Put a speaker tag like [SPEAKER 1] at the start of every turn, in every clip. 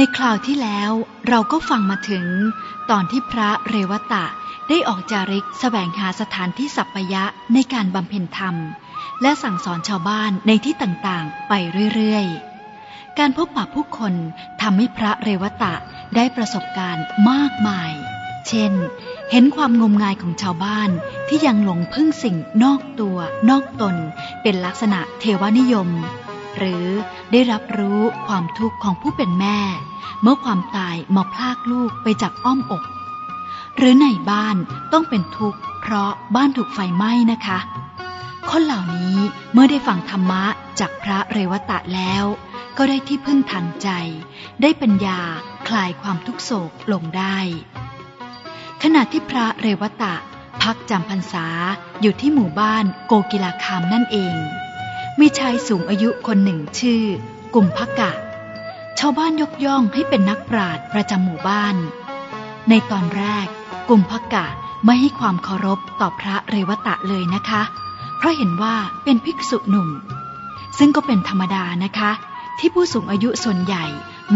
[SPEAKER 1] ในคราวที่แล้วเราก็ฟังมาถึง ตอนที่พระเรวตะได้ออกจาริกสแสวงหาสถานที่สัปยะในการบำเพ็ญธรรม และสั่งสอนชาวบ้านในที่ต่างๆ ไปเรื่อยๆ การพบปะผู้คนทำให้พระเรวตะได้ประสบการณ์มากมาย เช่น เห็นความงมงายของชาวบ้านที่ยังหลงพึ่งสิ่งนอกตัวนอกตน เป็นลักษณะเทวนิยม หรือ ได้รับรู้ความทุกข์ของผู้เป็นแม่ เมื่อความตายมาพลากลูกไปจากอ้อมอก หรือในบ้านต้องเป็นทุกข์เพราะบ้านถูกไฟไหม้นะคะ คนเหล่านี้เมื่อได้ฟังธรรมะจากพระเรวตะแล้ว ก็ได้ที่พึ่งทางใจ ได้ปัญญาคลายความทุกโศกลงได้ ขณะที่พระเรวตะพักจำพรรษาอยู่ที่หมู่บ้านโกกิลาคามนั่นเอง มีชายสูงอายุคนหนึ่งชื่อ กุมภกะ ชาวบ้านยกย่องให้เป็นนักปราชญ์ประจำหมู่บ้าน ในตอนแรก กุมภกะไม่ให้ความเคารพต่อพระเรวตะเลยนะคะ เพราะเห็นว่าเป็นภิกษุหนุ่ม ซึ่งก็เป็นธรรมดานะคะ ที่ผู้สูงอายุส่วนใหญ่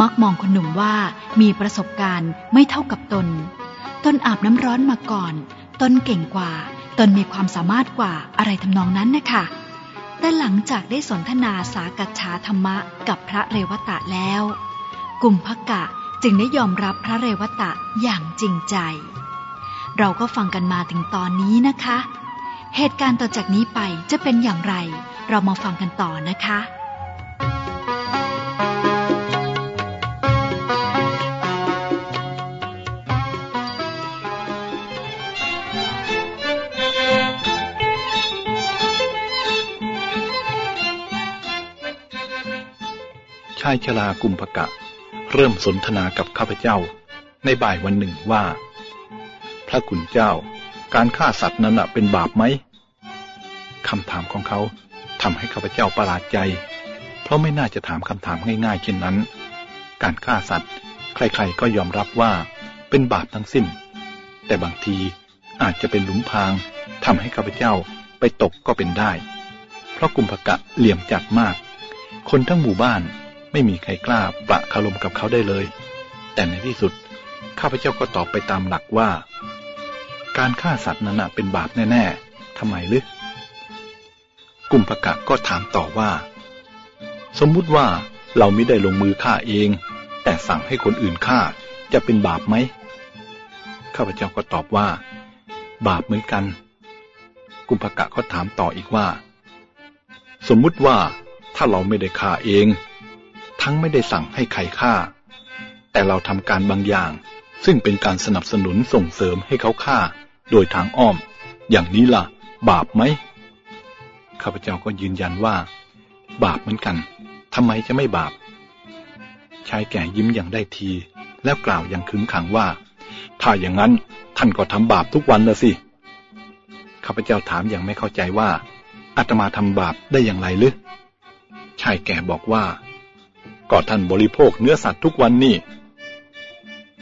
[SPEAKER 1] มักมองคนหนุ่มว่ามีประสบการณ์ไม่เท่ากับตน ตนอาบน้ำร้อนมาก่อน ตนเก่งกว่า ตนมีความสามารถกว่าอะไรทำนองนั้นนะคะ แต่หลังจากได้สนทนาสากัจฉาธรรมะกับพระเรวตะแล้วกุมภกะจึงได้ยอมรับพระเรวตะอย่างจริงใจ เราก็ฟังกันมาถึงตอนนี้นะคะ เหตุการณ์ต่อจากนี้ไปจะเป็นอย่างไร เรามาฟังกันต่อนะคะา
[SPEAKER 2] ยชรากุมภกะ เริ่มสนทนากับข้าพเจ้า ในบ่ายวันหนึ่งว่า พระคุณเจ้า การฆ่าสัตว์นั้นเป็นบาปไหมคำถามของเขาทำให้ข้าพเจ้าประหลาดใจ เพราะไม่น่าจะถามคำถามง่ายๆเช่นนั้น การฆ่าสัตว์ ใครๆก็ยอมรับว่าเป็นบาปทั้งสิ้น แต่บางทีอาจจะเป็นหลุมพรางทำให้ข้าพเจ้าไปตกก็เป็นได้ เพราะกุมภกะเหลี่ยมจัดมาก คนทั้งหมู่บ้าน ไม่มีใครกล้าประคารมกับเขาได้เลย แต่ในที่สุด ข้าพเจ้าก็ตอบไปตามหลักว่า การฆ่าสัตว์นั้นเป็นบาปแน่ๆทำไมลึกกุมภกะก็ถามต่อว่า สมมุติว่าเราไม่ได้ลงมือฆ่าเอง แต่สั่งให้คนอื่นฆ่าจะเป็นบาปไหมข้าพเจ้าก็ตอบว่า บาปเหมือนกัน กุมภกะก็ถามต่ออีกว่า สมมุติว่าถ้าเราไม่ได้ฆ่าเอง ทั้งไม่ได้สั่งให้ใครฆ่า แต่เราทำการบางอย่าง ซึ่งเป็นการสนับสนุนส่งเสริมให้เขาฆ่า โดยทางอ้อม อย่างนี้ล่ะ บาปไหมข้าพเจ้าก็ยืนยันว่า บาปเหมือนกันทำไมจะไม่บาป ชายแก่ยิ้มอย่างได้ที แล้วกล่าวอย่างขึงขังว่า ถ้าอย่างนั้นท่านก็ทำบาปทุกวันละสิข้าพเจ้าถามอย่างไม่เข้าใจว่าอาตมาทำบาปได้อย่างไรหรือชายแก่บอกว่า ก็ท่านบริโภคเนื้อสัตว์ทุกวันนี่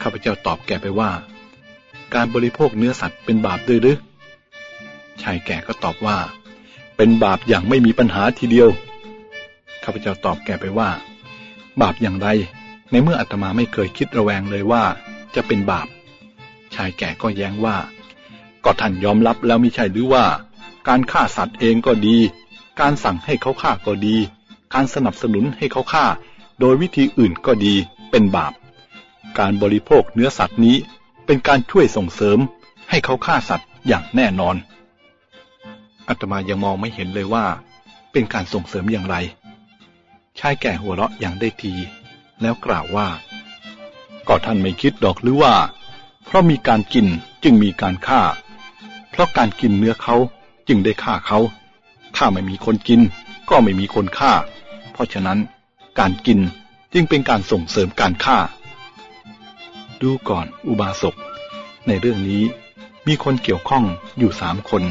[SPEAKER 2] ข้าพเจ้าตอบแกไปว่า การบริโภคเนื้อสัตว์เป็นบาปด้วยหรือ ชายแก่ก็ตอบว่า เป็นบาปอย่างไม่มีปัญหาทีเดียว ข้าพเจ้าตอบแกไปว่า บาปอย่างไร ในเมื่ออาตมาไม่เคยคิดระแวงเลยว่า จะเป็นบาป ชายแก่ก็แย้งว่า ก็ท่านยอมรับแล้วไม่ใช่หรือว่า การฆ่าสัตว์เองก็ดี การสั่งให้เขาฆ่าก็ดี การสนับสนุนให้เขาฆ่า โดยวิธีอื่นก็ดีเป็นบาป การบริโภคเนื้อสัตว์นี้เป็นการช่วยส่งเสริมให้เขาฆ่าสัตว์อย่างแน่นอนอาตมายังมองไม่เห็นเลยว่า เป็นการส่งเสริมอย่างไรชายแก่หัวเราะอย่างได้ที แล้วกล่าวว่า ก็ท่านไม่คิดดอกหรือว่า เพราะมีการกินจึงมีการฆ่า เพราะการกินเนื้อเขาจึงได้ฆ่าเขา ถ้าไม่มีคนกินก็ไม่มีคนฆ่า เพราะฉะนั้นการกิน จึงเป็นการส่งเสริมการฆ่า ดูก่อนอุบาสก ในเรื่องนี้มีคนเกี่ยวข้องอยู่สามคน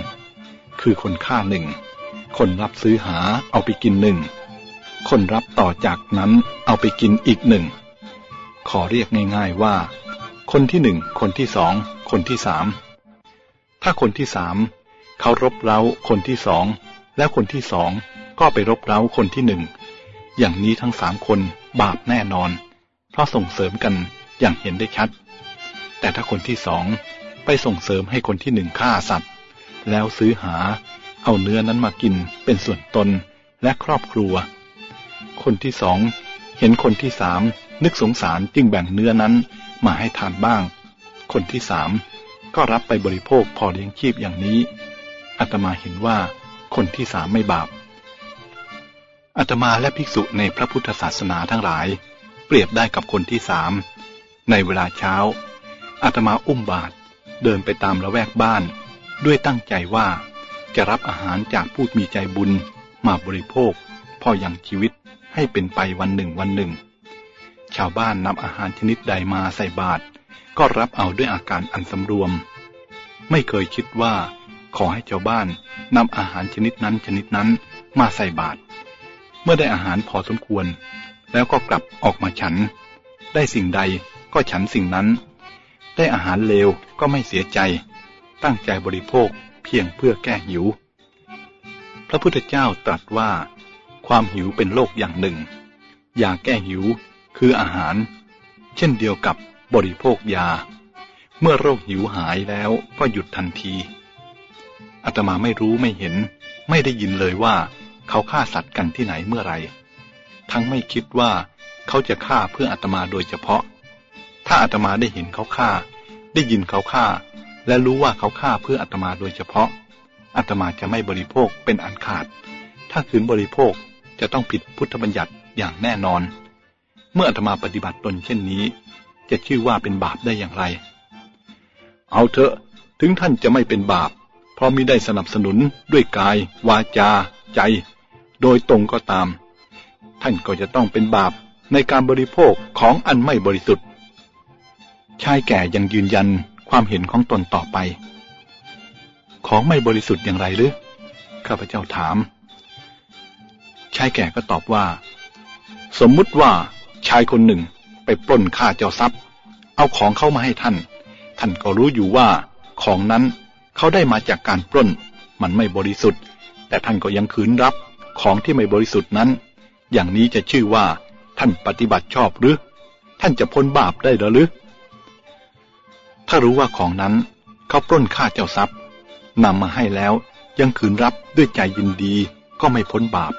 [SPEAKER 2] คือคนฆ่าหนึ่ง คนรับซื้อหาเอาไปกินหนึ่ง คนรับต่อจากนั้นเอาไปกินอีกหนึ่ง ขอเรียกง่ายๆว่า คนที่หนึ่ง คนที่สอง คนที่สาม ถ้าคนที่สามเขารบเร้าคนที่สอง แล้วคนที่สองก็ไปรบเร้าคนที่หนึ่ง อย่างนี้ทั้งสามคน บาปแน่นอน เพราะส่งเสริมกันอย่างเห็นได้ชัด แต่ถ้าคนที่สองไปส่งเสริมให้คนที่หนึ่งฆ่าสัตว์ แล้วซื้อหาเอาเนื้อนั้นมากินเป็นส่วนตนและครอบครัว คนที่สองเห็นคนที่สามนึกสงสารจึงแบ่งเนื้อนั้นมาให้ทานบ้าง คนที่สามก็รับไปบริโภคพอเลี้ยงชีพอย่างนี้อาตมาเห็นว่าคนที่สามไม่บาป อาตมาและภิกษุในพระพุทธศาสนาทั้งหลาย เปรียบได้กับคนที่สามในเวลาเช้าอาตมาอุ้มบาตรเดินไปตามละแวกบ้าน ด้วยตั้งใจว่าจะรับอาหารจากผู้มีใจบุญมาบริโภค พออย่างชีวิตให้เป็นไปวันหนึ่งวันหนึ่ง ชาวบ้านนำอาหารชนิดใดมาใส่บาตรก็รับเอาด้วยอาการอันสำรวม ไม่เคยคิดว่า ขอให้ชาวบ้านนำอาหารชนิดนั้นชนิดนั้นมาใส่บาตร เมื่อได้อาหารพอสมควร แล้วก็กลับออกมาฉัน ได้สิ่งใดก็ฉันสิ่งนั้น ได้อาหารเลวก็ไม่เสียใจ ตั้งใจบริโภคเพียงเพื่อแก้หิว พระพุทธเจ้าตรัสว่า ความหิวเป็นโรคอย่างหนึ่ง ยาแก้หิวคืออาหาร เช่นเดียวกับบริโภคยา เมื่อโรคหิวหายแล้วก็หยุดทันทีอาตมาไม่รู้ไม่เห็น ไม่ได้ยินเลยว่า เขาฆ่าสัตว์กันที่ไหนเมื่อไร ทั้งไม่คิดว่าเขาจะฆ่าเพื่ออาตมาโดยเฉพาะ ถ้าอาตมาได้เห็นเขาฆ่า ได้ยินเขาฆ่า และรู้ว่าเขาฆ่าเพื่ออาตมาโดยเฉพาะอาตมาจะไม่บริโภคเป็นอันขาด ถ้าคืนบริโภคจะต้องผิดพุทธบัญญัติอย่างแน่นอน เมื่ออาตมาปฏิบัติตนเช่นนี้ จะชื่อว่าเป็นบาปได้อย่างไร เอาเถอะถึงท่านจะไม่เป็นบาปเพราะมิได้สนับสนุนด้วยกาย วาจา ใจ โดยตรงก็ตาม ท่านก็จะต้องเป็นบาปในการบริโภคของอันไม่บริสุทธิ์ ชายแก่ยังยืนยันความเห็นของตนต่อไป ของไม่บริสุทธิ์อย่างไรหรือ ข้าพเจ้าถาม ชายแก่ก็ตอบว่า สมมุติว่าชายคนหนึ่งไปปล้นฆ่าเจ้าทรัพย์ เอาของเข้ามาให้ท่าน ท่านก็รู้อยู่ว่าของนั้นเขาได้มาจากการปล้น มันไม่บริสุทธิ์ แต่ท่านก็ยังขืนรับ ของที่ไม่บริสุทธิ์นั้น อย่างนี้จะชื่อว่า ท่านปฏิบัติชอบหรือ ท่านจะพ้นบาปได้หรือ ถ้ารู้ว่าของนั้นเขาปล้นฆ่าเจ้าทรัพย์นำมาให้แล้วยังขืนรับด้วยใจยินดีก็ไม่พ้นบาป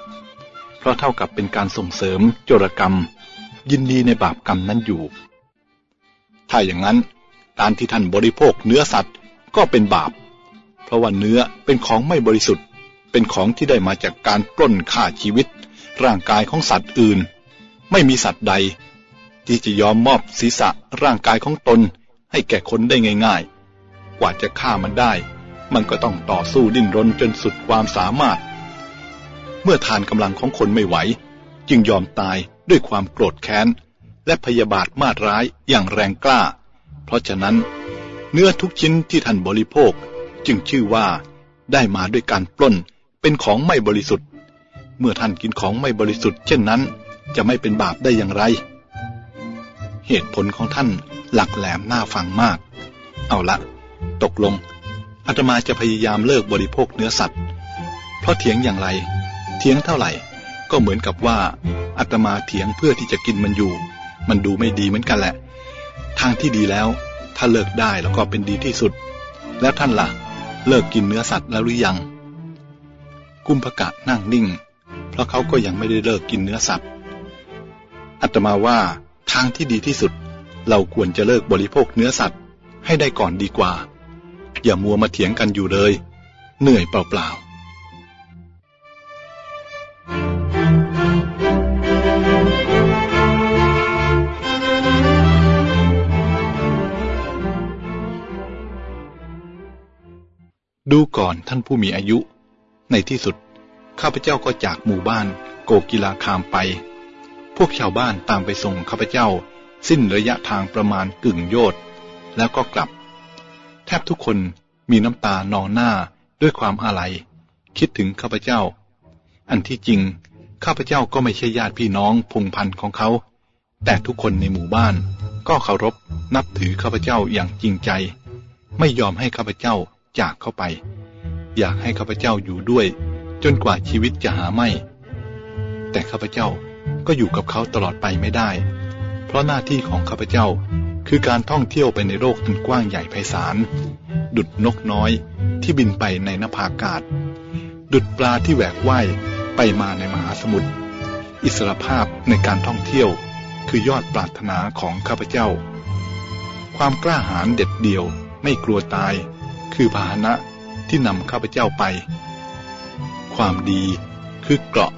[SPEAKER 2] เพราะเท่ากับเป็นการส่งเสริมโจรกรรม ยินดีในบาปกรรมนั้นอยู่ ถ้าอย่างนั้นการที่ท่านบริโภคเนื้อสัตว์ก็เป็นบาป เพราะว่าเนื้อเป็นของไม่บริสุทธิ์ เป็นของที่ได้มาจากการปล้นฆ่าชีวิต ร่างกายของสัตว์อื่น ไม่มีสัตว์ใด ที่จะยอมมอบศีรษะร่างกายของตนให้แก่คนได้ง่าย ๆ กว่าจะฆ่ามันได้ มันก็ต้องต่อสู้ดิ้นรนจนสุดความสามารถ เมื่อทานกำลังของคนไม่ไหว จึงยอมตายด้วยความโกรธแค้น และพยาบาทมาดร้ายอย่างแรงกล้า เพราะฉะนั้น เนื้อทุกชิ้นที่ท่านบริโภคจึงชื่อว่าได้มาด้วยการปล้น เป็นของไม่บริสุทธิ์ เมื่อท่านกินของไม่บริสุทธิ์ เช่นนั้น จะไม่เป็นบาปได้อย่างไร เหตุผลของท่านหลักแหลมน่าฟังมาก เอาละ ตกลงอาตมาจะพยายามเลิกบริโภคเนื้อสัตว์ เพราะเถียงอย่างไร เถียงเท่าไหร่ ก็เหมือนกับว่าอาตมาเถียงเพื่อที่จะกินมันอยู่ มันดูไม่ดีเหมือนกันแหละ ทางที่ดีแล้ว ถ้าเลิกได้แล้วก็เป็นดีที่สุด แล้วท่านละ่ะ เลิกกินเนื้อสัตว์แล้วหรือยัง กุมภกะนั่งนิ่ง เพราะเขาก็ยังไม่ได้เลิกกินเนื้อสัตว์ อัตมาว่าทางที่ดีที่สุด เราควรจะเลิกบริโภคเนื้อสัตว์ ให้ได้ก่อนดีกว่า อย่ามัวมาเถียงกันอยู่เลย เหนื่อยเปล่าๆดูก่อนท่านผู้มีอายุ ในที่สุด ข้าพเจ้าก็จากหมู่บ้านโกกิลาคามไป พวกชาวบ้านตามไปส่งข้าพเจ้า สิ้นระยะทางประมาณกึ่งโยชน์แล้วก็กลับ แทบทุกคนมีน้ำตานองหน้าด้วยความอาลัย คิดถึงข้าพเจ้า อันที่จริง ข้าพเจ้าก็ไม่ใช่ญาติพี่น้องพงพันธ์ของเขา แต่ทุกคนในหมู่บ้าน ก็เคารพนับถือข้าพเจ้าอย่างจริงใจ ไม่ยอมให้ข้าพเจ้าจากเข้าไป อยากให้ข้าพเจ้าอยู่ด้วย จนกว่าชีวิตจะหาไม่ แต่ข้าพเจ้าก็อยู่กับเขาตลอดไปไม่ได้ เพราะหน้าที่ของข้าพเจ้าคือการท่องเที่ยวไปในโลกอันกว้างใหญ่ไพศาล ดุดนกน้อยที่บินไปในนภาอากาศ ดุดปลาที่แหวกว่ายไปมาในมหาสมุทร อิสรภาพในการท่องเที่ยวคือยอดปรารถนาของข้าพเจ้า ความกล้าหาญเด็ดเดี่ยวไม่กลัวตาย คือพาหนะ ที่นำข้าพเจ้าไป ความดีคือเกราะ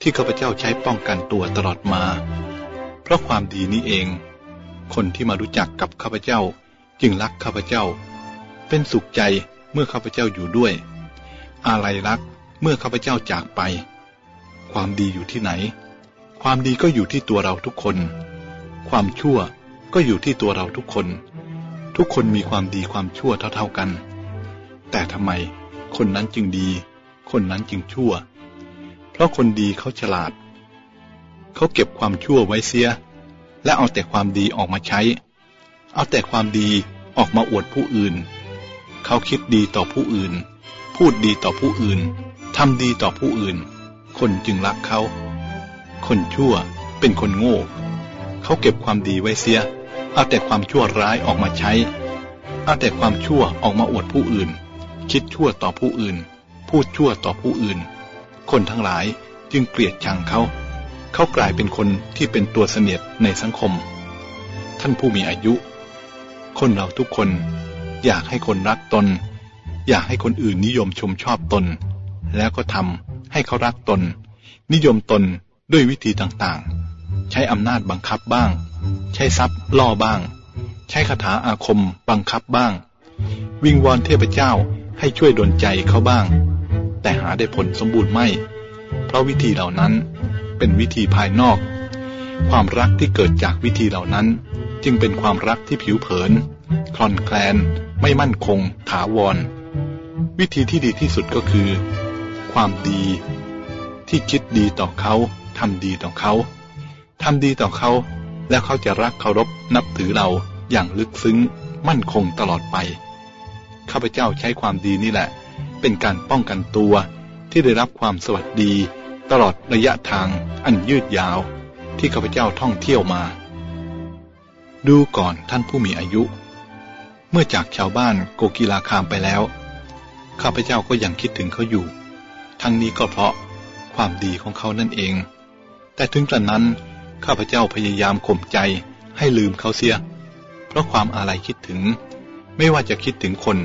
[SPEAKER 2] ที่ข้าพเจ้าใช้ป้องกันตัวตลอดมา เพราะความดีนี้เอง คนที่มารู้จักกับข้าพเจ้าจึงรักข้าพเจ้า เป็นสุขใจเมื่อข้าพเจ้าอยู่ด้วยอะไรรักเมื่อข้าพเจ้าจากไป ความดีอยู่ที่ไหน ความดีก็อยู่ที่ตัวเราทุกคน ความชั่วก็อยู่ที่ตัวเราทุกคน ทุกคนมีความดีความชั่วเท่าๆกัน แต่ทำไมคนนั้นจึงดี คนนั้นจึงชั่ว เพราะคนดีเขาฉลาด เขาเก็บความชั่วไว้เสีย และเอาแต่ความดีออกมาใช้ เอาแต่ความดีออกมาอวดผู้อื่น เขาคิดดีต่อผู้อื่น พูดดีต่อผู้อื่นทำดีต่อผู้อื่น คนจึงรักเขา คนชั่วเป็นคนโง่ เขาเก็บความดีไว้เสีย เอาแต่ความชั่วร้ายออกมาใช้ เอาแต่ความชั่วออกมาอวดผู้อื่น คิดชั่วต่อผู้อื่น พูดชั่วต่อผู้อื่น คนทั้งหลายจึงเกลียดชังเขา เขากลายเป็นคนที่เป็นตัวเสนียดในสังคม ท่านผู้มีอายุ คนเราทุกคนอยากให้คนรักตน อยากให้คนอื่นนิยมชมชอบตน แล้วก็ทำให้เขารักตน นิยมตนด้วยวิธีต่างๆ ใช้อำนาจบังคับบ้าง ใช้ทรัพย์ล่อบ้าง ใช้คาถาอาคมบังคับบ้าง วิงวอนเทพเจ้า ให้ช่วยดลใจเขาบ้าง แต่หาได้ผลสมบูรณ์ไม่ เพราะวิธีเหล่านั้นเป็นวิธีภายนอก ความรักที่เกิดจากวิธีเหล่านั้น จึงเป็นความรักที่ผิวเผิน คลอนแคลน ไม่มั่นคง ถาวร วิธีที่ดีที่สุดก็คือ ความดี ที่คิดดีต่อเขาทำดีต่อเขาทำดีต่อเขาแล้วเขาจะรักเคารพนับถือเราอย่างลึกซึ้ง มั่นคงตลอดไป ข้าพเจ้าใช้ความดีนี่แหละ เป็นการป้องกันตัวที่ได้รับความสวัสดี ตลอดระยะทางอันยืดยาว ที่ข้าพเจ้าท่องเที่ยวมา ดูก่อนท่านผู้มีอายุ เมื่อจากชาวบ้านโกกีลาคามไปแล้ว ข้าพเจ้าก็ยังคิดถึงเขาอยู่ ทั้งนี้ก็เพราะความดีของเขานั่นเอง แต่ถึงกระนั้นข้าพเจ้าพยายามข่มใจให้ลืมเขาเสีย เพราะความอาลัยคิดถึง ไม่ว่าจะคิดถึงคน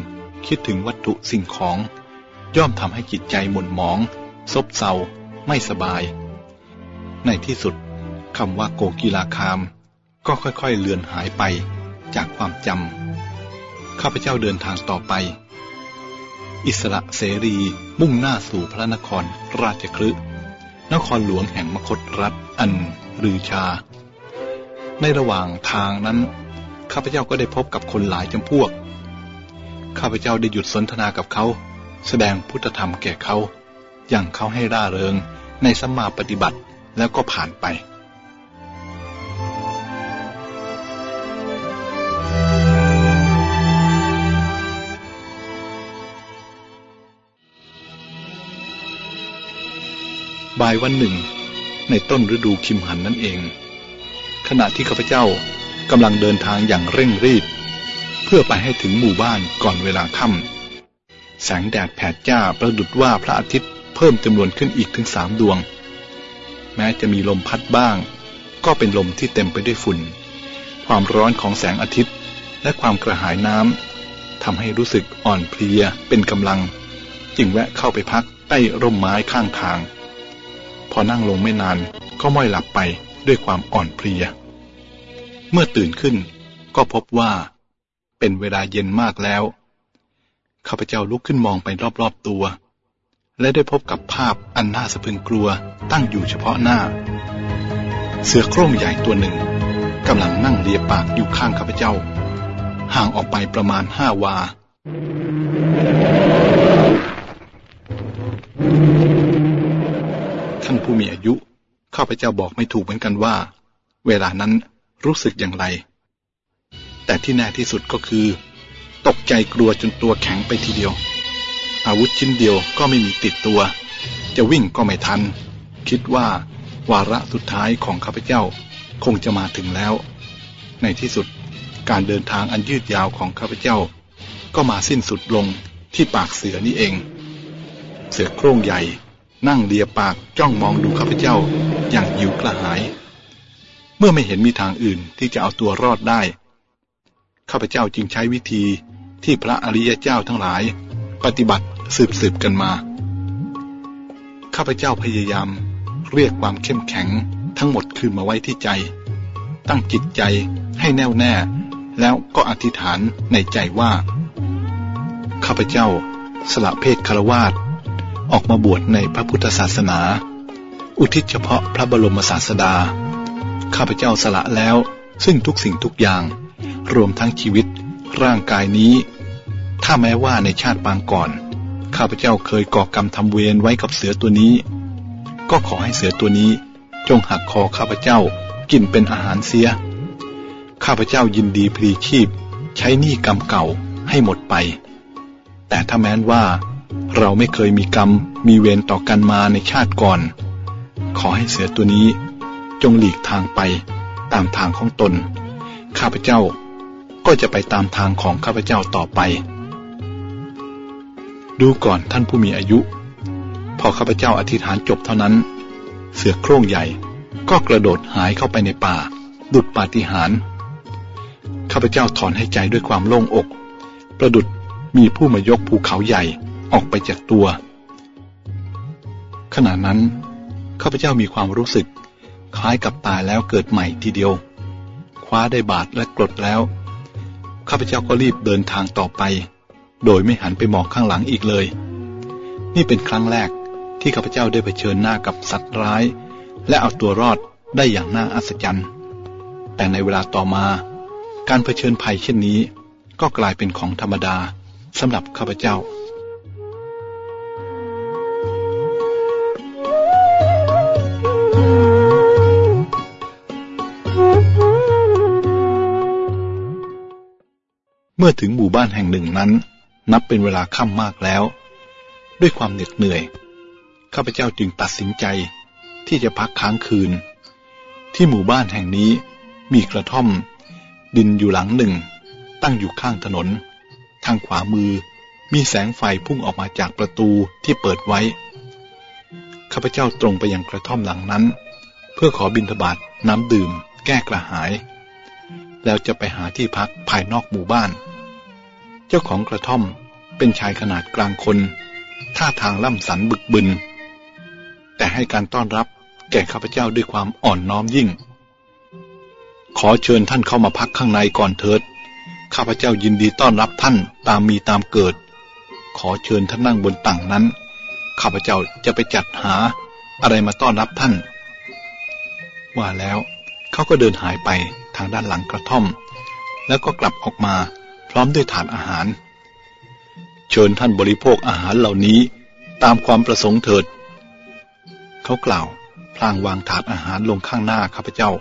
[SPEAKER 2] คิดถึงวัตถุสิ่งของ ย่อมทำให้จิตใจหม่นหมอง ซบเซา ไม่สบาย ในที่สุดคำว่าโกกีลาคาม ก็ค่อยๆเลือนหายไปจากความจำข้าพเจ้าเดินทางต่อไป อิสระเสรีมุ่งหน้าสู่พระนครราชคลึนครหลวงแห่งมคตรัฐอันรือชา ในระหว่างทางนั้น ข้าพเจ้าก็ได้พบกับคนหลายจำพวก ข้าพเจ้าได้หยุดสนทนากับเขา แสดงพุทธธรรมแก่เขาอย่างเขาให้ร่าเริงในสัมมาปฏิบัติแล้วก็ผ่านไป บ่ายวันหนึ่ง ในต้นฤดูคิมหันนั่นเอง ขณะที่ข้าพเจ้ากำลังเดินทางอย่างเร่งรีบ เพื่อไปให้ถึงหมู่บ้านก่อนเวลาค่ำแสงแดดแผดจ้าประดุดว่าพระอาทิตย์เพิ่มจำนวนขึ้นอีกถึงสามดวง แม้จะมีลมพัดบ้าง ก็เป็นลมที่เต็มไปด้วยฝุ่น ความร้อนของแสงอาทิตย์และความกระหายน้ำทำให้รู้สึกอ่อนเพลียเป็นกำลัง จึงแวะเข้าไปพักใต้ร่มไม้ข้างทาง พอนั่งลงไม่นานก็ม้อยหลับไปด้วยความอ่อนเพลีย เมื่อตื่นขึ้นก็พบว่า เป็นเวลาเย็นมากแล้ว ข้าพเจ้าลุกขึ้นมองไปรอบๆตัว และได้พบกับภาพอันน่าสะพรึงกลัวตั้งอยู่เฉพาะหน้า เสือโคร่งใหญ่ตัวหนึ่งกำลังนั่งเลียปากอยู่ข้างข้าพเจ้า ห่างออกไปประมาณห้าวา ท่านผู้มีอายุข้าพเจ้าบอกไม่ถูกเหมือนกันว่า เวลานั้นรู้สึกอย่างไร แต่ที่แน่ที่สุดก็คือ ตกใจกลัวจนตัวแข็งไปทีเดียว อาวุธชิ้นเดียวก็ไม่มีติดตัว จะวิ่งก็ไม่ทัน คิดว่าวาระสุดท้ายของข้าพเจ้าคงจะมาถึงแล้ว ในที่สุดการเดินทางอันยืดยาวของข้าพเจ้า ก็มาสิ้นสุดลงที่ปากเสือนี่เอง เสือโคร่งใหญ่ นั่งเลียปากจ้องมองดูข้าพเจ้าอย่างหิวกระหาย เมื่อไม่เห็นมีทางอื่นที่จะเอาตัวรอดได้ ข้าพเจ้าจึงใช้วิธีที่พระอริยเจ้าทั้งหลาย ปฏิบัติสืบสืบกันมา ข้าพเจ้าพยายาม เรียกความเข้มแข็งทั้งหมดคืนมาไว้ที่ใจ ตั้งจิตใจให้แน่วแน่ แล้วก็อธิษฐานในใจว่า ข้าพเจ้า สละเพศคารวาสออกมาบวชในพระพุทธศาสนา อุทิศเฉพาะพระบรมศาสดา ข้าพเจ้าสละแล้วซึ่งทุกสิ่งทุกอย่าง รวมทั้งชีวิต ร่างกายนี้ ถ้าแม้ว่าในชาติปางก่อน ข้าพเจ้าเคยก่อกรรมทำเวรไว้กับเสือตัวนี้ ก็ขอให้เสือตัวนี้ จงหักคอข้าพเจ้ากินเป็นอาหารเสีย ข้าพเจ้ายินดีพลีชีพ ใช้หนี้กรรมเก่าให้หมดไป แต่ถ้าแม้นว่า เราไม่เคยมีกรรมมีเวรต่อกันมาในชาติก่อน ขอให้เสือตัวนี้ จงหลีกทางไปตามทางของตน ข้าพเจ้า ก็จะไปตามทางของข้าพเจ้าต่อไป ดูก่อนท่านผู้มีอายุ พอข้าพเจ้าอธิษฐานจบเท่านั้น เสือโคร่งใหญ่ก็กระโดดหายเข้าไปในป่า ดุดปาฏิหาริย์ข้าพเจ้าถอนให้ใจด้วยความโล่งอก ประดุดมีผู้มายกภูเขาใหญ่ออกไปจากตัว ขณะนั้นข้าพเจ้ามีความรู้สึก คล้ายกับตายแล้วเกิดใหม่ทีเดียว คว้าได้บาดและกรดแล้ว ข้าพเจ้าก็รีบเดินทางต่อไป โดยไม่หันไปมองข้างหลังอีกเลย นี่เป็นครั้งแรกที่ข้าพเจ้าได้เผชิญหน้ากับสัตว์ร้าย และเอาตัวรอดได้อย่างน่าอัศจรรย์ แต่ในเวลาต่อมา การเผชิญภัยเช่นนี้ ก็กลายเป็นของธรรมดาสำหรับข้าพเจ้า เมื่อถึงหมู่บ้านแห่งหนึ่งนั้น นับเป็นเวลาค่ำมากแล้ว ด้วยความเหน็ดเหนื่อย ข้าพเจ้าจึงตัดสินใจที่จะพักค้างคืน ที่หมู่บ้านแห่งนี้มีกระท่อม ดินอยู่หลังหนึ่ง ตั้งอยู่ข้างถนน ทางขวามือมีแสงไฟพุ่งออกมาจากประตูที่เปิดไว้ ข้าพเจ้าตรงไปยังกระท่อมหลังนั้น เพื่อขอบิณฑบาตน้ำดื่ม แก้กระหาย แล้วจะไปหาที่พักภายนอกหมู่บ้าน เจ้าของกระท่อมเป็นชายขนาดกลางคน ท่าทางล่ำสันบึกบึน แต่ให้การต้อนรับแก่ข้าพเจ้าด้วยความอ่อนน้อมยิ่ง ขอเชิญท่านเข้ามาพักข้างในก่อนเถิด ข้าพเจ้ายินดีต้อนรับท่านตามมีตามเกิด ขอเชิญท่านนั่งบนตั่งนั้น ข้าพเจ้าจะไปจัดหาอะไรมาต้อนรับท่าน ว่าแล้วเขาก็เดินหายไป ทางด้านหลังกระท่อม แล้วก็กลับออกมาพร้อมด้วยถาดอาหาร เชิญท่านบริโภคอาหารเหล่านี้ตามความประสงค์เถิด เขากล่าวพลางวางถาดอาหารลงข้างหน้าข้าพเจ้า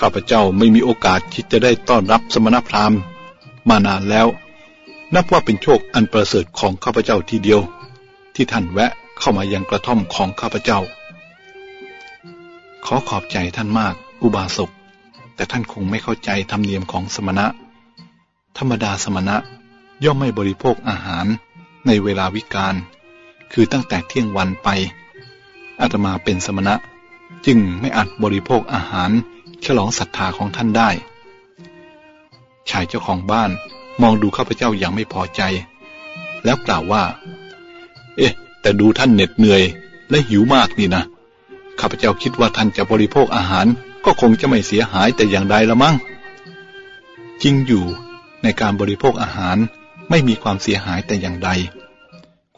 [SPEAKER 2] ข้าพเจ้าไม่มีโอกาสที่จะได้ต้อนรับสมณพราหมณ์ มานานแล้ว นับว่าเป็นโชคอันประเสริฐของข้าพเจ้าทีเดียว ที่ท่านแวะเข้ามายังกระท่อมของข้าพเจ้า ขอขอบใจท่านมาก อุบาสก แต่ท่านคงไม่เข้าใจธรรมเนียมของสมณะ ธรรมดาสมณะย่อมไม่บริโภคอาหารในเวลาวิกาลคือตั้งแต่เที่ยงวันไป อาตมาเป็นสมณะ จึงไม่อาจบริโภคอาหารฉลองศรัทธาของท่านได้ ชายเจ้าของบ้านมองดูข้าพเจ้าอย่างไม่พอใจ แล้วกล่าวว่า เอ๊ะ แต่ดูท่านเหน็ดเหนื่อยและหิวมากนี่นะข้าพเจ้าคิดว่าท่านจะบริโภคอาหาร ก็คงจะไม่เสียหายแต่อย่างใดละมั้งจริงอยู่ในการบริโภคอาหารไม่มีความเสียหายแต่อย่างใด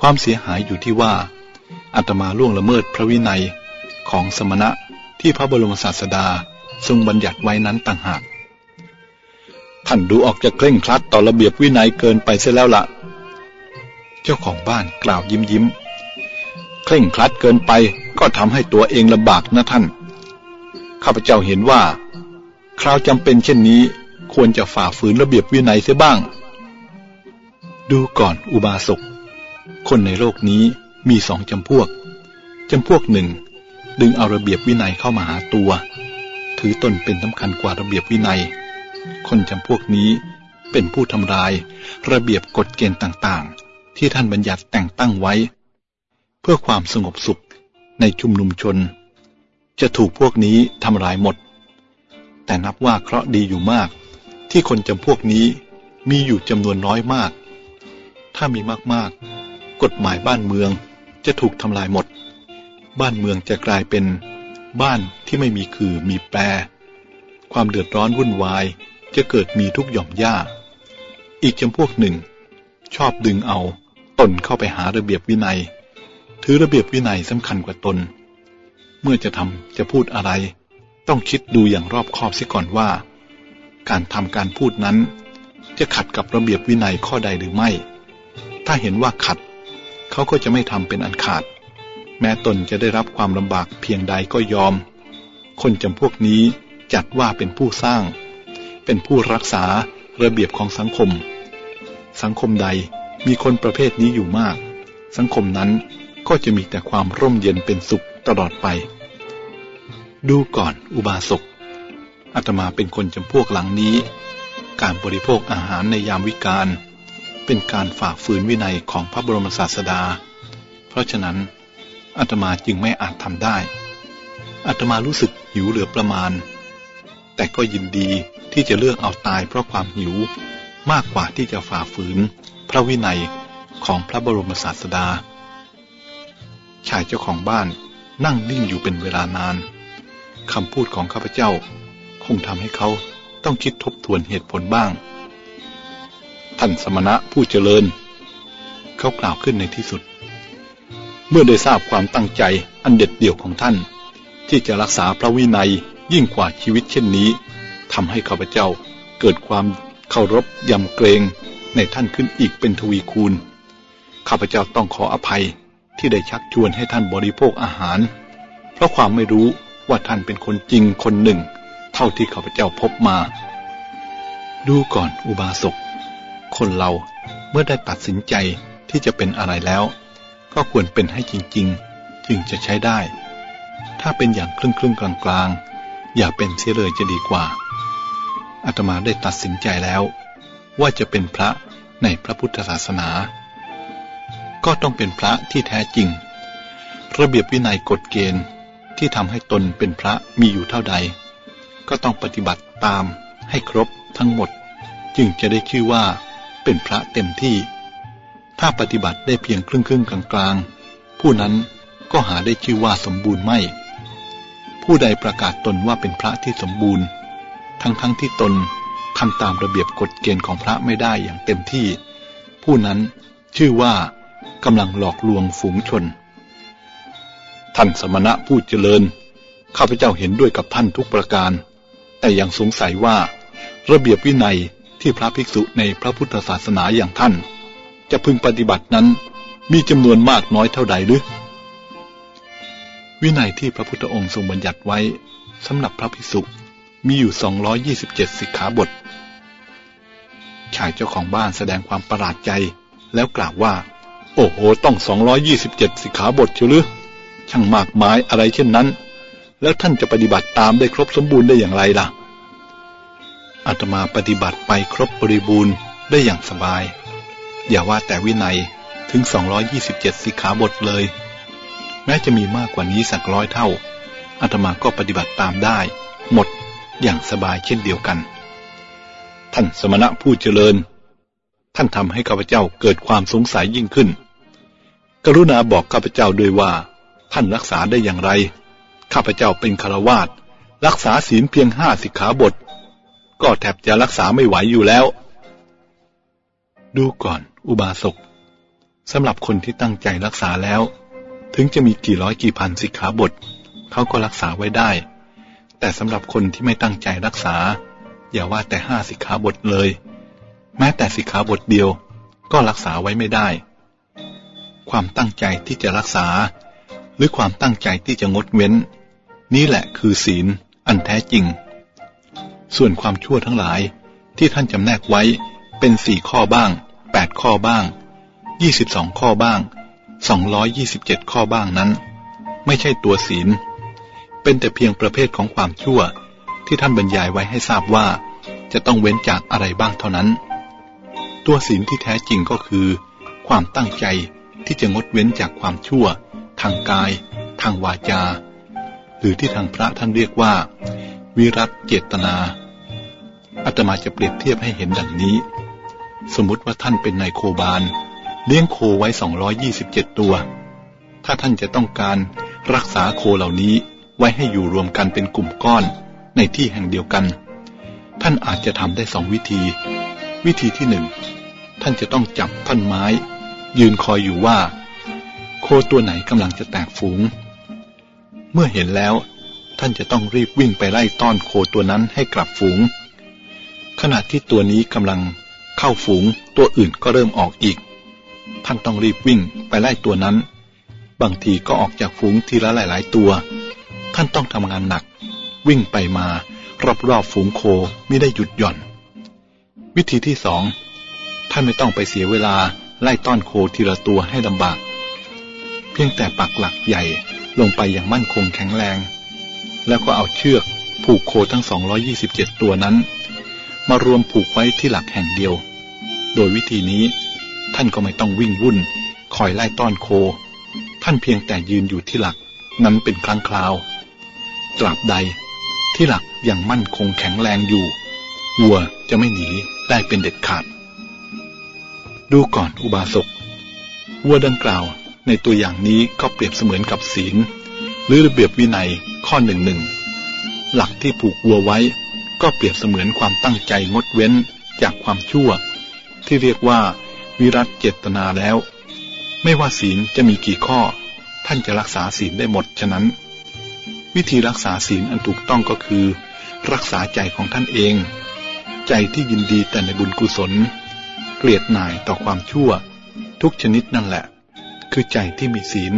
[SPEAKER 2] ความเสียหายอยู่ที่ว่าอาตมาล่วงละเมิดพระวินัยของสมณะที่พระบรมศาสดาทรงบัญญัติไว้นั้นต่างหาก ท่านดูออกจะเคร่งครัดต่อระเบียบวินัยเกินไปเสียแล้วละ่ะ เจ้าของบ้านกล่าวยิ้มยิ้ม เคร่งครัดเกินไปก็ทำให้ตัวเองลำบากนะท่าน ข้าพเจ้าเห็นว่า คราวจำเป็นเช่นนี้ ควรจะฝ่าฝืนระเบียบวินัยเสียบ้าง ดูก่อนอุบาสก คนในโลกนี้มีสองจำพวก จำพวกหนึ่ง ดึงเอาระเบียบวินัยเข้ามาหาตัว ถือตนเป็นสำคัญกว่าระเบียบวินัย คนจำพวกนี้เป็นผู้ทำลาย ระเบียบกฎเกณฑ์ต่างๆ ที่ท่านบัญญัติแต่งตั้งไว้ เพื่อความสงบสุขในชุมนุมชน จะถูกพวกนี้ทำลายหมด แต่นับว่าเคราะห์ดีอยู่มาก ที่คนจำพวกนี้มีอยู่จำนวนน้อยมาก ถ้ามีมากๆ กฎหมายบ้านเมืองจะถูกทำลายหมด บ้านเมืองจะกลายเป็นบ้านที่ไม่มีคือมีแปร ความเดือดร้อนวุ่นวายจะเกิดมีทุกหย่อมหญ้า อีกจำพวกหนึ่ง ชอบดึงเอาตนเข้าไปหาระเบียบวินัย ถือระเบียบวินัยสำคัญกว่าตน เมื่อจะทำจะพูดอะไร ต้องคิดดูอย่างรอบคอบเสียก่อนว่า การทำการพูดนั้น จะขัดกับระเบียบวินัยข้อใดหรือไม่ ถ้าเห็นว่าขัด เขาก็จะไม่ทำเป็นอันขาด แม้ตนจะได้รับความลำบากเพียงใดก็ยอม คนจำพวกนี้จัดว่าเป็นผู้สร้าง เป็นผู้รักษาระเบียบของสังคม สังคมใดมีคนประเภทนี้อยู่มาก สังคมนั้นก็จะมีแต่ความร่มเย็นเป็นสุข ตลอดไป ดูก่อนอุบาสกอาตมาเป็นคนจำพวกหลังนี้ การบริโภคอาหารในยามวิกาลเป็นการฝ่าฝืนวินัยของพระบรมศาสดา เพราะฉะนั้นอาตมาจึงไม่อาจทำได้อาตมารู้สึกหิวเหลือประมาณ แต่ก็ยินดีที่จะเลือกเอาตายเพราะความหิวมากกว่าที่จะฝ่าฝืน พระวินัยของพระบรมศาสดา ชายเจ้าของบ้าน นั่งนิ่งอยู่เป็นเวลานานคำพูดของข้าพเจ้า คงทำให้เขาต้องคิดทบทวนเหตุผลบ้าง ท่านสมณะผู้เจริญ เขากล่าวขึ้นในที่สุด เมื่อได้ทราบความตั้งใจอันเด็ดเดี่ยวของท่าน ที่จะรักษาพระวินัยยิ่งกว่าชีวิตเช่นนี้ทำให้ข้าพเจ้าเกิดความเคารพยำเกรงในท่านขึ้นอีกเป็นทวีคูณข้าพเจ้าต้องขออภัย ที่ได้ชักชวนให้ท่านบริโภคอาหาร เพราะความไม่รู้ว่าท่านเป็นคนจริงคนหนึ่ง เท่าที่ข้าพเจ้าพบมา ดูก่อนอุบาสก คนเราเมื่อได้ตัดสินใจที่จะเป็นอะไรแล้ว ก็ควรเป็นให้จริง ๆ จึงจะใช้ได้ ถ้าเป็นอย่างครึ่งครึ่งกลางกลางอย่าเป็นเสียเลยจะดีกว่าอาตมาได้ตัดสินใจแล้ว ว่าจะเป็นพระในพระพุทธศาสนา ก็ต้องเป็นพระที่แท้จริง ระเบียบวินัยกฎเกณฑ์ที่ทำให้ตนเป็นพระมีอยู่เท่าใด ก็ต้องปฏิบัติตามให้ครบทั้งหมด จึงจะได้ชื่อว่าเป็นพระเต็มที่ ถ้าปฏิบัติได้เพียงครึ่งครึ่งกลางกลางผู้นั้นก็หาได้ชื่อว่าสมบูรณ์ไม่ ผู้ใดประกาศตนว่าเป็นพระที่สมบูรณ์ ทั้งๆทที่ตนทำตามระเบียบกฎเกณฑ์ของพระไม่ได้อย่างเต็มที่ ผู้นั้นชื่อว่า กำลังหลอกลวงฝูงชน ท่านสมณะผู้เจริญ ข้าพเจ้าเห็นด้วยกับท่านทุกประการ แต่ยังสงสัยว่า ระเบียบวินัยที่พระภิกษุในพระพุทธศาสนาอย่างท่าน จะพึงปฏิบัตินั้นมีจำนวนมากน้อยเท่าใดหรือ วินัยที่พระพุทธองค์ทรงบัญญัติไว้สำหรับพระภิกษุมีอยู่ 227 สิกขาบท ชายเจ้าของบ้านแสดงความประหลาดใจ แล้วกล่าวว่า โอ้โห ต้อง 227 สิกขาบทเชียวหรือช่างมากมายอะไรเช่นนั้น แล้วท่านจะปฏิบัติตามได้ครบสมบูรณ์ได้อย่างไรล่ะอาตมาปฏิบัติไปครบบริบูรณ์ได้อย่างสบาย อย่าว่าแต่วินัยถึง 227 สิกขาบทเลย แม้จะมีมากกว่านี้สักร้อยเท่าอาตมาก็ปฏิบัติตามได้ หมดอย่างสบายเช่นเดียวกัน ท่านสมณะผู้เจริญ ท่านทำให้ข้าพเจ้าเกิดความสงสัยยิ่งขึ้น กรุณาบอกข้าพเจ้าด้วยว่า ท่านรักษาได้อย่างไร ข้าพเจ้าเป็นคารวาสรักษาศีลเพียงห้าสิกขาบท ก็แทบจะรักษาไม่ไหวอยู่แล้ว ดูก่อน อุบาสกสำหรับคนที่ตั้งใจรักษาแล้ว ถึงจะมีกี่ร้อยกี่พันสิกขาบท เขาก็รักษาไว้ได้ แต่สำหรับคนที่ไม่ตั้งใจรักษา อย่าว่าแต่ห้าสิกขาบทเลย แม้แต่สิกขาบทเดียว ก็รักษาไว้ไม่ได้ ความตั้งใจที่จะรักษา หรือความตั้งใจที่จะงดเว้น นี่แหละคือศีลอันแท้จริง ส่วนความชั่วทั้งหลายที่ท่านจำแนกไว้เป็นสี่ข้อบ้างแปดข้อบ้างยี่สิบสองข้อบ้างสองร้อยยี่สิบเจ็ดข้อบ้างนั้น ไม่ใช่ตัวศีล เป็นแต่เพียงประเภทของความชั่วที่ท่านบรรยายไว้ให้ทราบว่า จะต้องเว้นจากอะไรบ้างเท่านั้น ตัวศีลที่แท้จริงก็คือ ความตั้งใจ ที่จะงดเว้นจากความชั่ว ทางกาย ทางวาจา หรือที่ทางพระท่านเรียกว่า วิรัตเจตนาอาตมาจะเปรียบเทียบให้เห็นดังนี้ สมมติว่าท่านเป็นนายโคบาล เลี้ยงโคไว้ 227 ตัว ถ้าท่านจะต้องการรักษาโคเหล่านี้ไว้ให้อยู่รวมกันเป็นกลุ่มก้อนในที่แห่งเดียวกัน ท่านอาจจะทำได้สองวิธี วิธีที่หนึ่งท่านจะต้องจับท่อนไม้ ยืนคอยอยู่ว่า โคตัวไหนกำลังจะแตกฝูง เมื่อเห็นแล้ว ท่านจะต้องรีบวิ่งไปไล่ต้อนโคตัวนั้นให้กลับฝูง ขณะที่ตัวนี้กำลังเข้าฝูงตัวอื่นก็เริ่มออกอีก ท่านต้องรีบวิ่งไปไล่ตัวนั้น บางทีก็ออกจากฝูงทีละหลาย ๆ ตัว ท่านต้องทำงานหนัก วิ่งไปมารอบๆฝูงโคไม่ได้หยุดหย่อน วิธีที่สองท่านไม่ต้องไปเสียเวลา ไล่ต้อนโคทีละตัวให้ลำบาก เพียงแต่ปักหลักใหญ่ลงไปอย่างมั่นคงแข็งแรง แล้วก็เอาเชือกผูกโคทั้ง 227 ตัวนั้น มารวมผูกไว้ที่หลักแห่งเดียว โดยวิธีนี้ท่านก็ไม่ต้องวิ่งวุ่น คอยไล่ต้อนโค ท่านเพียงแต่ยืนอยู่ที่หลักนั้นเป็นครั้งคราว ตราบใดที่หลักยังมั่นคงแข็งแรงอยู่วัวจะไม่หนีได้เป็นเด็ดขาด ดูก่อนอุบาสกวัวดังกล่าวในตัวอย่างนี้ก็เปรียบเสมือนกับศีล หรือระเบียบวินัยข้อหนึ่งหนึ่งหลักที่ผูกวัวไว้ ก็เปรียบเสมือนความตั้งใจงดเว้นจากความชั่ว ที่เรียกว่า วิรัตเจตนาแล้ว ไม่ว่าศีลจะมีกี่ข้อ ท่านจะรักษาศีลได้หมดฉะนั้น วิธีรักษาศีลอันถูกต้องก็คือ รักษาใจของท่านเอง ใจที่ยินดีแต่ในบุญกุศล เกลียดหน่ายต่อความชั่ว ทุกชนิดนั่นแหละ คือใจที่มีศีล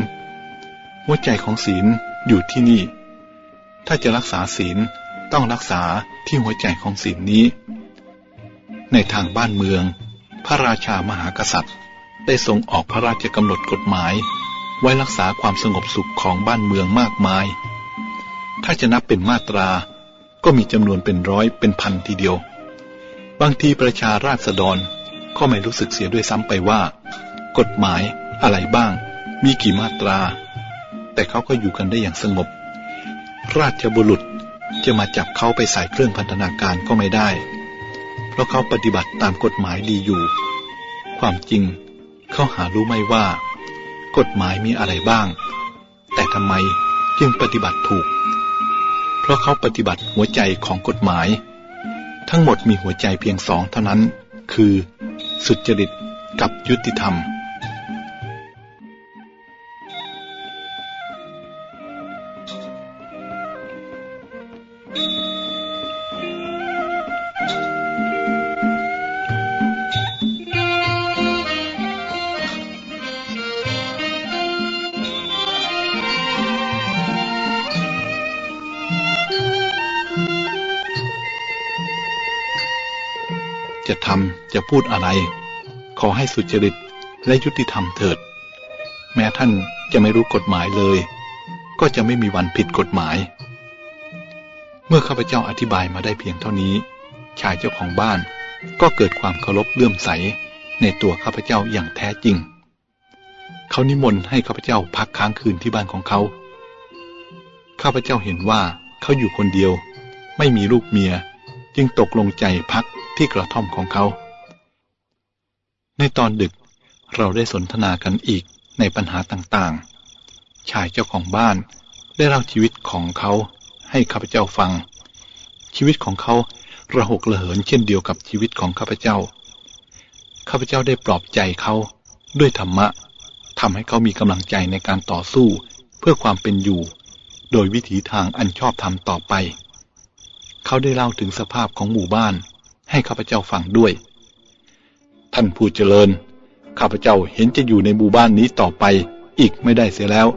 [SPEAKER 2] หัวใจของศีลอยู่ที่นี่ ถ้าจะรักษาศีลต้องรักษาที่หัวใจของศีลนี้ ในทางบ้านเมือง พระราชามหากษัตริย์ ได้ทรงออกพระราชกำหนดกฎหมาย ไว้รักษาความสงบสุขของบ้านเมืองมากมาย ถ้าจะนับเป็นมาตราก็มีจำนวนเป็นร้อยเป็นพันทีเดียว บางทีประชาราษฎร ก็ไม่รู้สึกเสียด้วยซ้ำไปว่า กฎหมายอะไรบ้าง มีกี่มาตรา แต่เขาก็อยู่กันได้อย่างสงบ ราชบุรุษจะมาจับเขาไปใส่เครื่องพันธนาการก็ไม่ได้ เพราะเขาปฏิบัติตามกฎหมายดีอยู่ ความจริง เขาหารู้ไม่ว่า กฎหมายมีอะไรบ้าง แต่ทำไมจึงปฏิบัติถูก เพราะเขาปฏิบัติหัวใจของกฎหมาย ทั้งหมดมีหัวใจเพียงสองเท่านั้น คือ สุจริตกับยุติธรรม พูดอะไร ขอให้สุจริตและยุติธรรมเถิด แม้ท่านจะไม่รู้กฎหมายเลย ก็จะไม่มีวันผิดกฎหมาย เมื่อข้าพเจ้าอธิบายมาได้เพียงเท่านี้ ชายเจ้าของบ้านก็เกิดความเคารพเลื่อมใสในตัวข้าพเจ้าอย่างแท้จริง เขานิมนต์ให้ข้าพเจ้าพักค้างคืนที่บ้านของเขา ข้าพเจ้าเห็นว่าเขาอยู่คนเดียว ไม่มีลูกเมีย จึงตกลงใจพักที่กระท่อมของเขา ในตอนดึกเราได้สนทนากันอีกในปัญหาต่างๆ ชายเจ้าของบ้านได้เล่าชีวิตของเขาให้ข้าพเจ้าฟัง ชีวิตของเขาระหกระเหินเช่นเดียวกับชีวิตของข้าพเจ้า ข้าพเจ้าได้ปลอบใจเขาด้วยธรรมะทำให้เขามีกำลังใจในการต่อสู้เพื่อความเป็นอยู่ โดยวิถีทางอันชอบธรรมต่อไป เขาได้เล่าถึงสภาพของหมู่บ้านให้ข้าพเจ้าฟังด้วย ท่านผู้เจริญ ข้าพเจ้าเห็นจะอยู่ในหมู่บ้านนี้ต่อไป อีกไม่ได้เสียแล้ว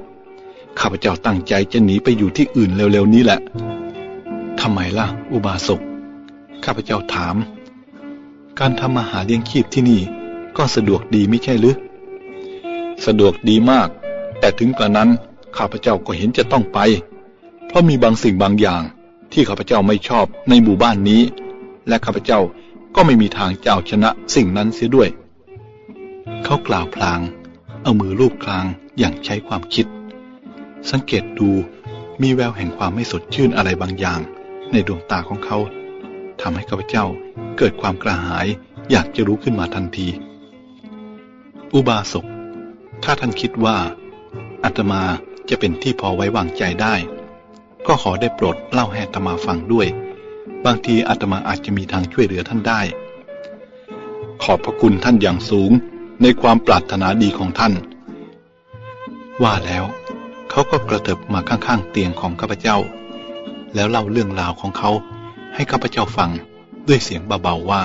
[SPEAKER 2] ข้าพเจ้าตั้งใจจะหนีไปอยู่ที่อื่นเร็วๆนี้แหละทำไมล่ะ อุบาสก ข้าพเจ้าถาม การทำมาหาเลี้ยงชีพที่นี่ ก็สะดวกดีไม่ใช่หรือ สะดวกดีมาก แต่ถึงกระนั้นข้าพเจ้าก็เห็นจะต้องไป เพราะมีบางสิ่งบางอย่างที่ข้าพเจ้าไม่ชอบในหมู่บ้านนี้ และข้าพเจ้า ก็ไม่มีทางจะเอาชนะสิ่งนั้นเสียด้วย เขากล่าวพลาง เอามือลูบคลางอย่างใช้ความคิด สังเกตดูมีแววแห่งความไม่สดชื่นอะไรบางอย่าง ในดวงตาของเขาทำให้ข้าพเจ้าเกิดความกระหาย อยากจะรู้ขึ้นมาทันที อุบาสก ถ้าท่านคิดว่าอาตมาจะเป็นที่พอไว้วางใจได้ ก็ขอได้โปรดเล่าให้อาตมาฟังด้วย บางทีอาตมาอาจจะมีทางช่วยเหลือท่านได้ ขอบพระคุณท่านอย่างสูงในความปรารถนาดีของท่าน ว่าแล้วเขาก็กระเถิบมาข้างๆเตียงของข้าพเจ้า แล้วเล่าเรื่องราวของเขาให้ข้าพเจ้าฟังด้วยเสียงเบาๆว่า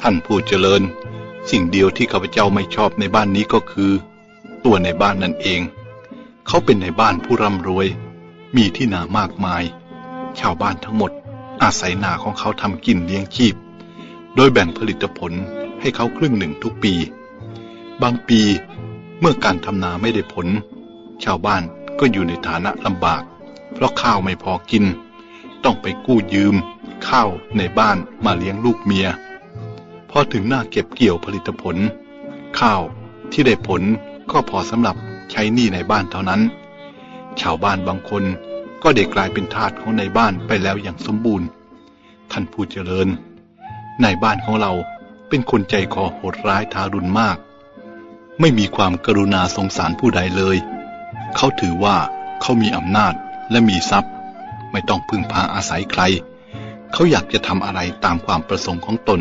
[SPEAKER 2] ท่านผู้เจริญ สิ่งเดียวที่ข้าพเจ้าไม่ชอบในบ้านนี้ก็คือ ตัวในบ้านนั่นเอง เขาเป็นในบ้านผู้ร่ำรวย มีที่นามากมาย ชาวบ้านทั้งหมด อาศัยนาของเขาทำกินเลี้ยงชีพ โดยแบ่งผลิตผลให้เขาครึ่งหนึ่งทุกปี บางปีเมื่อการทำนาไม่ได้ผล ชาวบ้านก็อยู่ในฐานะลำบาก เพราะข้าวไม่พอกิน ต้องไปกู้ยืม ข้าวในบ้านมาเลี้ยงลูกเมีย พอถึงหน้าเก็บเกี่ยวผลิตผล ข้าวที่ได้ผลก็พอสำหรับใช้หนี้ในบ้านเท่านั้น ชาวบ้านบางคน ก็ได้กลายเป็นทาสของในบ้านไปแล้วอย่างสมบูรณ์ ท่านผู้เจริญในบ้านของเราเป็นคนใจคอโหดร้ายทารุณมาก ไม่มีความกรุณาสงสารผู้ใดเลย เขาถือว่าเขามีอำนาจและมีทรัพย์ ไม่ต้องพึ่งพาอาศัยใคร เขาอยากจะทำอะไรตามความประสงค์ของตน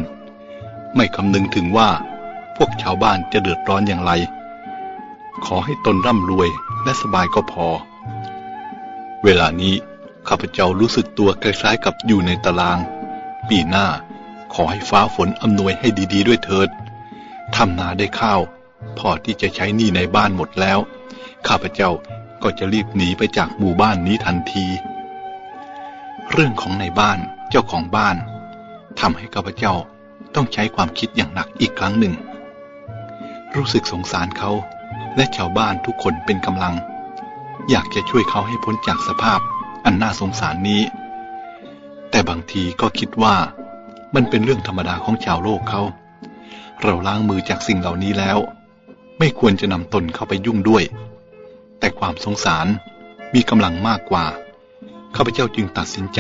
[SPEAKER 2] ไม่คำนึงถึงว่าพวกชาวบ้านจะเดือดร้อนอย่างไร ขอให้ตนร่ำรวยและสบายก็พอ เวลานี้ข้าพเจ้ารู้สึกตัวคล้ายๆกับอยู่ในตาราง ปีหน้าขอให้ฟ้าฝนอำนวยให้ดีๆด้วยเถิดทำนาได้ข้าว พอที่จะใช้หนี้ในบ้านหมดแล้ว ข้าพเจ้าก็จะรีบหนีไปจากหมู่บ้านนี้ทันที เรื่องของในบ้านเจ้าของบ้านทำให้ข้าพเจ้าต้องใช้ความคิดอย่างหนักอีกครั้งหนึ่ง รู้สึกสงสารเขาและชาวบ้านทุกคนเป็นกำลัง อยากจะช่วยเขาให้พ้นจากสภาพอันน่าสงสารนี้ แต่บางทีก็คิดว่ามันเป็นเรื่องธรรมดาของชาวโลกเขา เราล้างมือจากสิ่งเหล่านี้แล้ว ไม่ควรจะนำตนเข้าไปยุ่งด้วย แต่ความสงสารมีกำลังมากกว่า ข้าพเจ้าจึงตัดสินใจ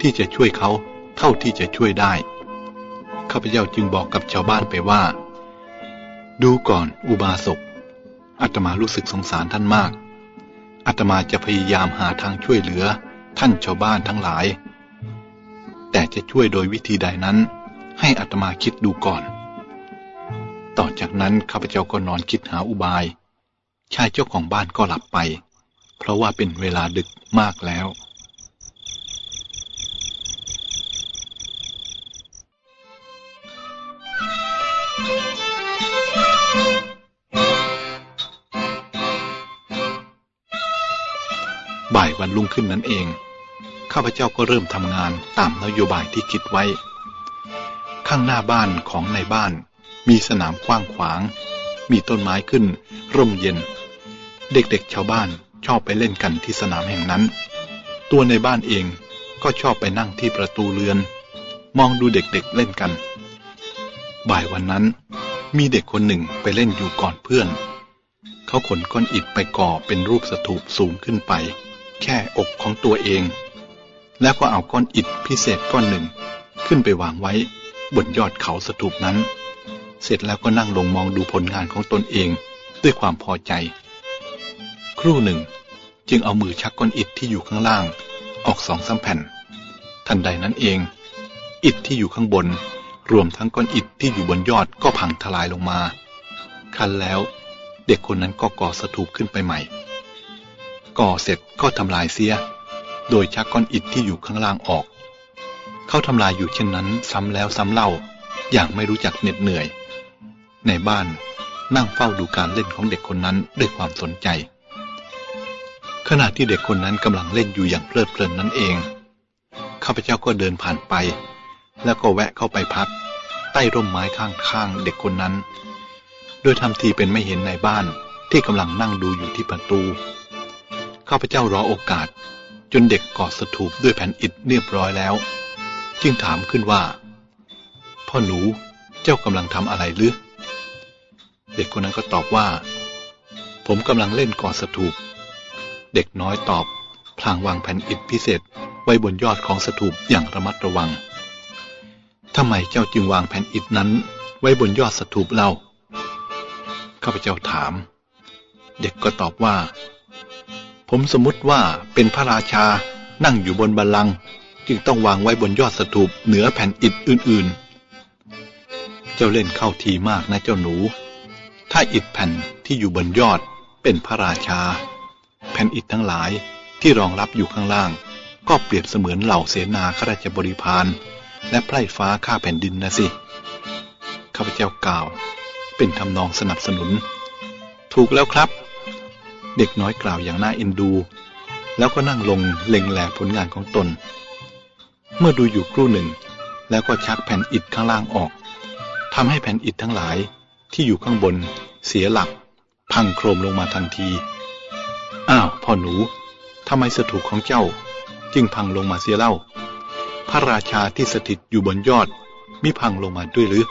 [SPEAKER 2] ที่จะช่วยเขาเท่าที่จะช่วยได้ ข้าพเจ้าจึงบอกกับชาวบ้านไปว่า ดูก่อนอุบาสกอาตมารู้สึกสงสารท่านมาก อาตมาจะพยายามหาทางช่วยเหลือท่านชาวบ้านทั้งหลาย แต่จะช่วยโดยวิธีใดนั้น ให้อัตมาคิดดูก่อน ต่อจากนั้นข้าพเจ้าก็นอนคิดหาอุบาย ชายเจ้าของบ้านก็หลับไป เพราะว่าเป็นเวลาดึกมากแล้ว บ่ายวันรุ่งขึ้นนั้นเอง ข้าพเจ้าก็เริ่มทำงานตามนโยบายที่คิดไว้ ข้างหน้าบ้านของในบ้าน มีสนามกว้างขวาง มีต้นไม้ขึ้น ร่มเย็น เด็กๆชาวบ้านชอบไปเล่นกันที่สนามแห่งนั้น ตัวในบ้านเองก็ชอบไปนั่งที่ประตูเรือน มองดูเด็กๆเเล่นกัน บ่ายวันนั้น มีเด็กคนหนึ่งไปเล่นอยู่ก่อนเพื่อน เขาขนก้อนอิฐไปก่อเป็นรูปสถูปสูงขึ้นไป แค่อกของตัวเอง แล้วก็เอาก้อนอิฐพิเศษก้อนหนึ่ง ขึ้นไปวางไว้บนยอดเขาสถูปนั้น เสร็จแล้วก็นั่งลงมองดูผลงานของตนเองด้วยความพอใจ ครู่หนึ่ง จึงเอามือชักก้อนอิฐที่อยู่ข้างล่าง ออกสองสาแผ่น ทันใดนั้นเอง อิฐที่อยู่ข้างบน รวมทั้งก้อนอิฐที่อยู่บนยอดก็พังทลายลงมา คันแล้ว เด็กคนนั้นก็ก่อสถูปขึ้นไปใหม่ ก่อเสร็จก็ทำลายเสีย โดยชักก้อนอิฐที่อยู่ข้างล่างออก เขาทำลายอยู่เช่นนั้นซ้ำแล้วซ้ำเล่า อย่างไม่รู้จักเหน็ดเหนื่อย ในบ้านนั่งเฝ้าดูการเล่นของเด็กคนนั้นด้วยความสนใจ ขณะที่เด็กคนนั้นกำลังเล่นอยู่อย่างเพลิดเพลินนั่นเอง ข้าพเจ้าก็เดินผ่านไป แล้วก็แวะเข้าไปพัก ใต้ร่มไม้ข้างๆเด็กคนนั้น โดยทำทีเป็นไม่เห็นในบ้านที่กำลังนั่งดูอยู่ที่ประตู ข้าพเจ้ารอโอกาส จนเด็กกอดสถูปด้วยแผ่นอิฐเรียบร้อยแล้ว จึงถามขึ้นว่า พ่อหนูเจ้ากำลังทำอะไรหรือเด็กคนนั้นก็ตอบว่า ผมกำลังเล่นกอดสถูป เด็กน้อยตอบ พลางวางแผ่นอิฐพิเศษไว้บนยอดของสถูปอย่างระมัดระวังทำไมเจ้าจึงวางแผ่นอิฐนั้น ไว้บนยอดสถูปเล่าข้าพเจ้าถาม เด็กก็ตอบว่า ผมสมมติว่าเป็นพระราชานั่งอยู่บนบัลลังก์จึงต้องวางไว้บนยอดสถูปเหนือแผ่นอิฐอื่นๆ เจ้าเล่นเข้าทีมากนะเจ้าหนู ถ้าอิฐแผ่นที่อยู่บนยอดเป็นพระราชา แผ่นอิฐทั้งหลายที่รองรับอยู่ข้างล่าง ก็เปรียบเสมือนเหล่าเสนาข้าราชบริพารและไพร่ฟ้าข้าแผ่นดินนะสิข้าพเจ้ากล่าว เป็นทำนองสนับสนุน ถูกแล้วครับ เด็กน้อยกล่าวอย่างน่าเอ็นดู แล้วก็นั่งลงเล็งแหลผลงานของตน เมื่อดูอยู่ครู่หนึ่ง แล้วก็ชักแผ่นอิฐข้างล่างออกทำให้แผ่นอิฐทั้งหลายที่อยู่ข้างบน เสียหลัก พังโครมลงมาทันที อ้าวพ่อหนูทำไมสถูปของเจ้า จึงพังลงมาเสียเล่า พระราชาที่สถิตอยู่บนยอดมิพังลงมาด้วยหรือ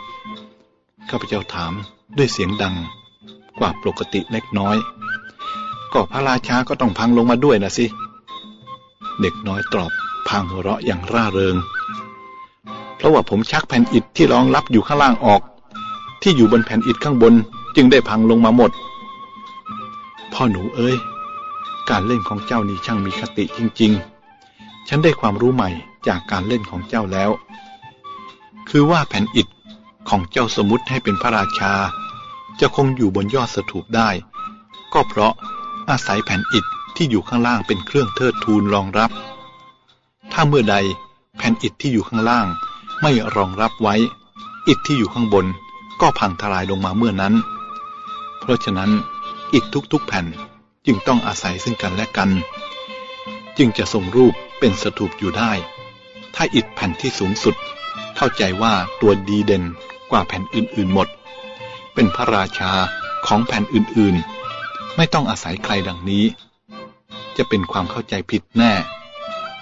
[SPEAKER 2] ข้าพเจ้าถามด้วยเสียงดังกว่าปกติเล็กน้อย ก็พระราชาก็ต้องพังลงมาด้วยนะสิ เด็กน้อยตอบพังหัวเราะอย่างร่าเริง เพราะว่าผมชักแผ่นอิฐที่รองรับอยู่ข้างล่างออก ที่อยู่บนแผ่นอิฐข้างบนจึงได้พังลงมาหมด พ่อหนูเอ้ย การเล่นของเจ้านี่ช่างมีคติจริง ๆ ฉันได้ความรู้ใหม่จากการเล่นของเจ้าแล้ว คือว่าแผ่นอิฐของเจ้าสมมุติให้เป็นพระราชา จะคงอยู่บนยอดสถูปได้ ก็เพราะ อาศัยแผ่นอิฐที่อยู่ข้างล่างเป็นเครื่องเทิดทูนรองรับ ถ้าเมื่อใดแผ่นอิฐที่อยู่ข้างล่างไม่รองรับไว้ อิฐที่อยู่ข้างบนก็พังทลายลงมาเมื่อนั้น เพราะฉะนั้นอิฐทุกๆแผ่นจึงต้องอาศัยซึ่งกันและกัน จึงจะทรงรูปเป็นสถูปอยู่ได้ ถ้าอิฐแผ่นที่สูงสุด เข้าใจว่าตัวดีเด่นกว่าแผ่นอื่นๆหมด เป็นพระราชาของแผ่นอื่นๆ ไม่ต้องอาศัยใครดังนี้ จะเป็นความเข้าใจผิดแน่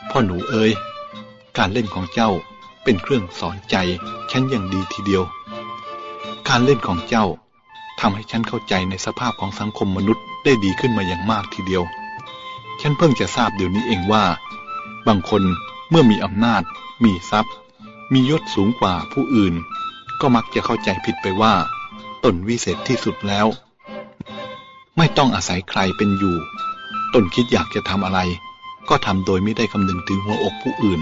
[SPEAKER 2] พ่อหนูเอ๋ยการเล่นของเจ้าเป็นเครื่องสอนใจฉันอย่างดีทีเดียว การเล่นของเจ้าทำให้ฉันเข้าใจในสภาพของสังคมมนุษย์ได้ดีขึ้นมาอย่างมากทีเดียว ฉันเพิ่งจะทราบเดี๋ยวนี้เองว่า บางคนเมื่อมีอำนาจ มีทรัพย์ มียศสูงกว่าผู้อื่น ก็มักจะเข้าใจผิดไปว่า ตนวิเศษที่สุดแล้ว ไม่ต้องอาศัยใครเป็นอยู่ ตนคิดอยากจะทำอะไร ก็ทำโดยไม่ได้คำนึงถึงหัวอกผู้อื่น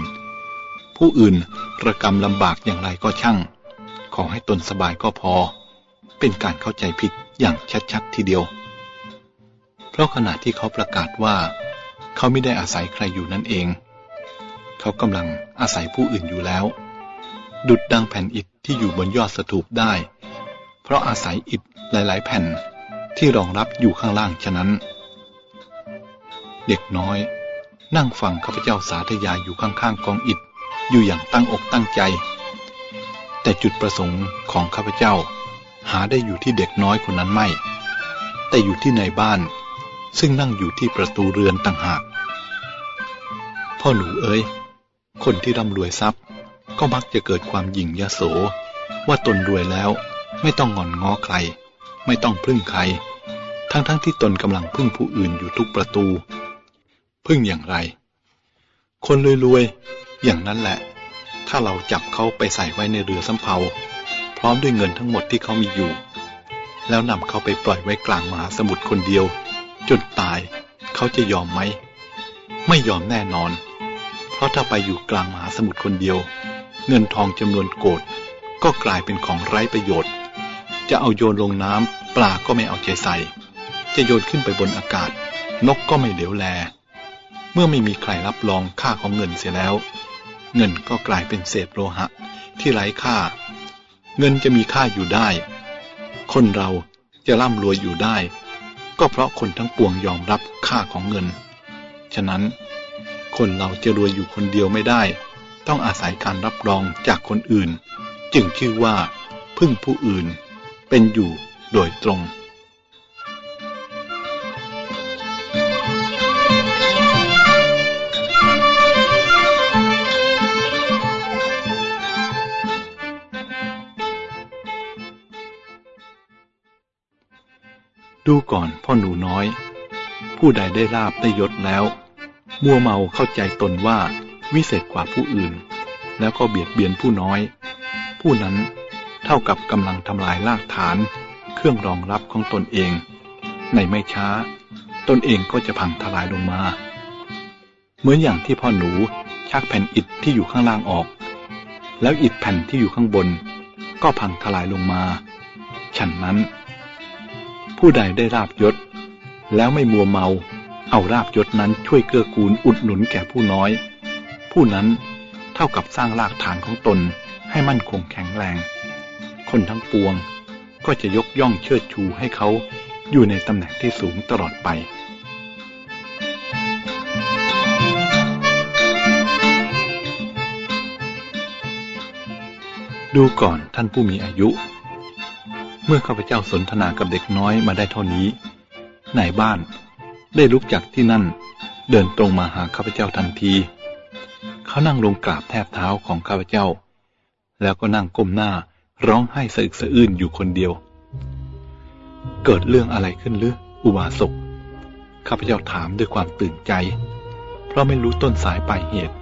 [SPEAKER 2] ผู้อื่นระกรรมลำบากอย่างไรก็ช่าง ขอให้ตนสบายก็พอ เป็นการเข้าใจผิดอย่างชัดๆทีเดียว เพราะขณะที่เขาประกาศว่า เขาไม่ได้อาศัยใครอยู่นั่นเอง เขากำลังอาศัยผู้อื่นอยู่แล้ว ดุดดังแผ่นอิฐที่อยู่บนยอดสถูปได้ เพราะอาศัยอิฐหลาย ๆ แผ่น ที่รองรับอยู่ข้างล่างฉะนั้น เด็กน้อย นั่งฟังข้าพเจ้าสาธยายอยู่ข้างๆกองอิฐอยู่อย่างตั้งอกตั้งใจ แต่จุดประสงค์ของข้าพเจ้า หาได้อยู่ที่เด็กน้อยคนนั้นไม่ แต่อยู่ที่ในบ้าน ซึ่งนั่งอยู่ที่ประตูเรือนต่างหาก พ่อหนูเอ้ยคนที่ร่ำรวยทรัพย์ ก็มักจะเกิดความหยิ่งยโส ว่าตนรวยแล้วไม่ต้องงอนง้อใคร ไม่ต้องพึ่งใคร ทั้งๆทที่ตนกำลังพึ่งผู้อื่นอยู่ทุกประตู พึ่งอย่างไร คนรวยๆ อย่างนั้นแหละ ถ้าเราจับเขาไปใส่ไว้ในเรือสำเภา พร้อมด้วยเงินทั้งหมดที่เขามีอยู่ แล้วนำเขาไปปล่อยไว้กลางมหาสมุทรคนเดียว จนตายเขาจะยอมไหม ไม่ยอมแน่นอน เพราะถ้าไปอยู่กลางมหาสมุทรคนเดียว เงินทองจำนวนโกดก็กลายเป็นของไร้ประโยชน์ จะเอาโยนลงน้ำปลาก็ไม่เอาใจใส่ จะโยนขึ้นไปบนอากาศ นกก็ไม่เหลียวแล เมื่อไม่มีใครรับรองค่าของเงินเสียแล้ว เงินก็กลายเป็นเศษโลหะ ที่ไร้ค่า เงินจะมีค่าอยู่ได้ คนเราจะร่ำรวยอยู่ได้ ก็เพราะคนทั้งปวงยอมรับค่าของเงิน ฉะนั้น คนเราจะรวยอยู่คนเดียวไม่ได้ ต้องอาศัยการรับรองจากคนอื่น จึงชื่อว่าพึ่งผู้อื่น เป็นอยู่โดยตรงดูก่อนพ่อหนูน้อย ผู้ใดได้ลาบได้ยศแล้ว มัวเมาเข้าใจตนว่าวิเศษกว่าผู้อื่น แล้วก็เบียดเบียนผู้น้อย ผู้นั้น เท่ากับกำลังทำลายรากฐาน เครื่องรองรับของตนเอง ในไม่ช้า ตนเองก็จะพังทลายลงมา เหมือนอย่างที่พ่อหนูชักแผ่นอิฐที่อยู่ข้างล่างออก แล้วอิฐแผ่นที่อยู่ข้างบน ก็พังทลายลงมา ฉันนั้น ผู้ใดได้ราบยศ แล้วไม่มัวเมา เอาราบยศนั้นช่วยเกื้อกูลอุดหนุนแก่ผู้น้อย ผู้นั้นเท่ากับสร้างรากฐานของตนให้มั่นคงแข็งแรง คนทั้งปวง ก็จะยกย่องเชิดชูให้เขาอยู่ในตำแหน่งที่สูงตลอดไป ดูก่อนท่านผู้มีอายุ เมื่อข้าพเจ้าสนทนากับเด็กน้อยมาได้เท่านี้นายบ้านได้ลุกจากที่นั่น เดินตรงมาหาข้าพเจ้าทันที เขานั่งลงกราบแทบเท้าของข้าพเจ้า แล้วก็นั่งก้มหน้า ร้องไห้สะอึกสะอื้นอยู่คนเดียว เกิดเรื่องอะไรขึ้นหรืออุบาสกข้าพเจ้าถามด้วยความตื่นใจ เพราะไม่รู้ต้นสายปลายเหตุ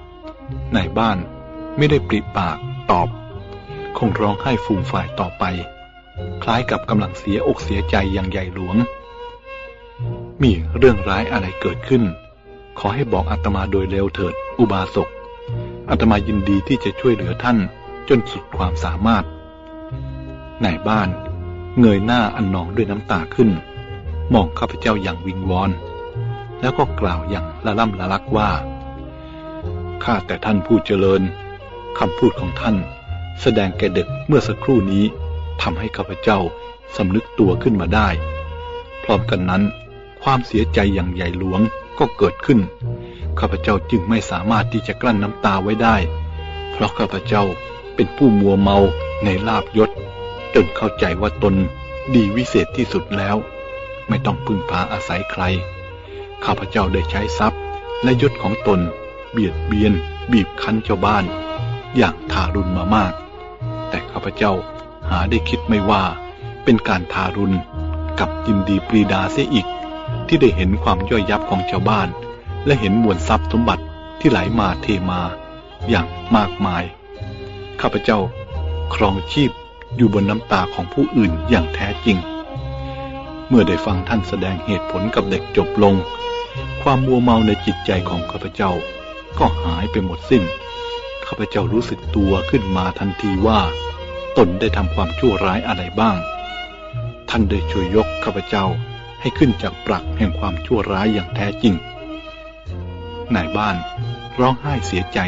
[SPEAKER 2] นายบ้านไม่ได้ปริปากตอบ คงร้องไห้ฟูมฝ่ายต่อไป คล้ายกับกำลังเสียอกเสียใจอย่างใหญ่หลวง มีเรื่องร้ายอะไรเกิดขึ้น ขอให้บอกอาตมาโดยเร็วเถิดอุบาสกอาตมายินดีที่จะช่วยเหลือท่านจนสุดความสามารถ นายบ้าน เงยหน้าอันนองด้วยน้ำตาขึ้น มองข้าพเจ้าอย่างวิงวอน แล้วก็กล่าวอย่างละล่ำละลักว่า ข้าแต่ท่านผู้เจริญคำพูดของท่าน แสดงแก่เด็กเมื่อสักครู่นี้ทำให้ข้าพเจ้าสำนึกตัวขึ้นมาได้ พร้อมกันนั้น ความเสียใจอย่างใหญ่หลวงก็เกิดขึ้น ข้าพเจ้าจึงไม่สามารถที่จะกลั้นน้ำตาไว้ได้ เพราะข้าพเจ้าเป็นผู้มัวเมาในลาบยศ จนเข้าใจว่าตนดีวิเศษที่สุดแล้ว ไม่ต้องพึ่งพาอาศัยใคร ข้าพเจ้าได้ใช้ทรัพย์และยศของตน เบียดเบียน บีบคั้นชาวบ้าน อย่างทารุณมามาก แต่ข้าพเจ้าหาได้คิดไม่ว่า เป็นการทารุณกับยินดีปรีดาเสียอีก ที่ได้เห็นความย่อยยับของชาวบ้าน และเห็นมวลทรัพย์สมบัติที่ไหลามาเทมา อย่างมากมาย ข้าพเจ้า ครองชีพ อยู่บนน้ำตาของผู้อื่นอย่างแท้จริง เมื่อได้ฟังท่านแสดงเหตุผลกับเด็กจบลง ความมัวเมาในจิตใจของข้าพเจ้า ก็หายไปหมดสิ้น ข้าพเจ้ารู้สึกตัวขึ้นมาทันทีว่า ตนได้ทำความชั่วร้ายอะไรบ้าง ท่านได้ช่วยยกข้าพเจ้าให้ขึ้นจากปรักแห่งความชั่วร้ายอย่างแท้จริงนายบ้านร้องไห้เสียใจ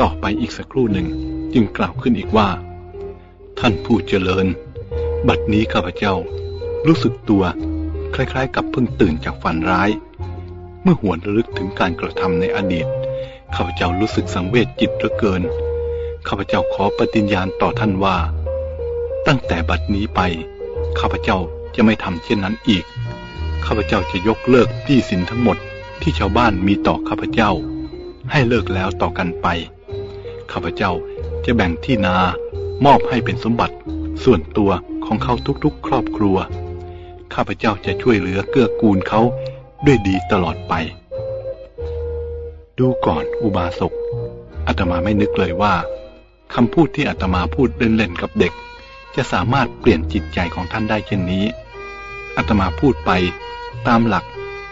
[SPEAKER 2] ต่อไปอีกสักครู่หนึ่ง จึงกล่าวขึ้นอีกว่า ท่านผู้เจริญ บัดนี้ข้าพเจ้า รู้สึกตัว คล้ายๆ กับเพิ่งตื่นจากฝันร้าย เมื่อหวนระลึกถึงการกระทำในอดีต ข้าพเจ้ารู้สึกสังเวชจิตเหลือเกิน ข้าพเจ้าขอปฏิญญาณต่อท่านว่า ตั้งแต่บัดนี้ไป ข้าพเจ้าจะไม่ทำเช่นนั้นอีก ข้าพเจ้าจะยกเลิกที่สินทั้งหมดที่ชาวบ้านมีต่อข้าพเจ้า ให้เลิกแล้วต่อกันไป ข้าพเจ้าจะแบ่งที่นา มอบให้เป็นสมบัติ ส่วนตัวของเขาทุกๆ ครอบครัว ข้าพเจ้าจะช่วยเหลือเกื้อกูลเขาด้วยดีตลอดไป ดูก่อนอุบาสกอาตมาไม่นึกเลยว่าคำพูดที่อาตมาพูดเล่นๆกับเด็ก จะสามารถเปลี่ยนจิตใจของท่านได้เช่นนี้อาตมาพูดไปตามหลัก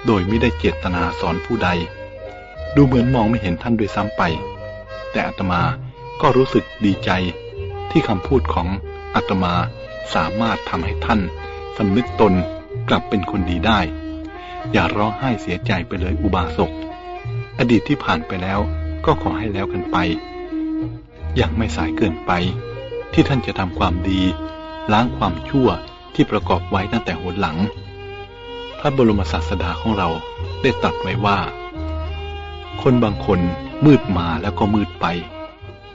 [SPEAKER 2] โดยไม่ได้เจตนาสอนผู้ใด ดูเหมือนมองไม่เห็นท่านด้วยซ้ำไป แต่อาตมาก็รู้สึกดีใจ ที่คำพูดของอาตมาสามารถทำให้ท่านสำนึกตนกลับเป็นคนดีได้ อย่าร้องไห้เสียใจไปเลยอุบาสก อดีตที่ผ่านไปแล้วก็ขอให้แล้วกันไป ยังไม่สายเกินไป ที่ท่านจะทำความดี ล้างความชั่วที่ประกอบไว้ตั้งแต่หนหลัง พระบรมศาสดาของเราได้ตรัสไว้ว่า คนบางคนมืดมาแล้วก็มืดไป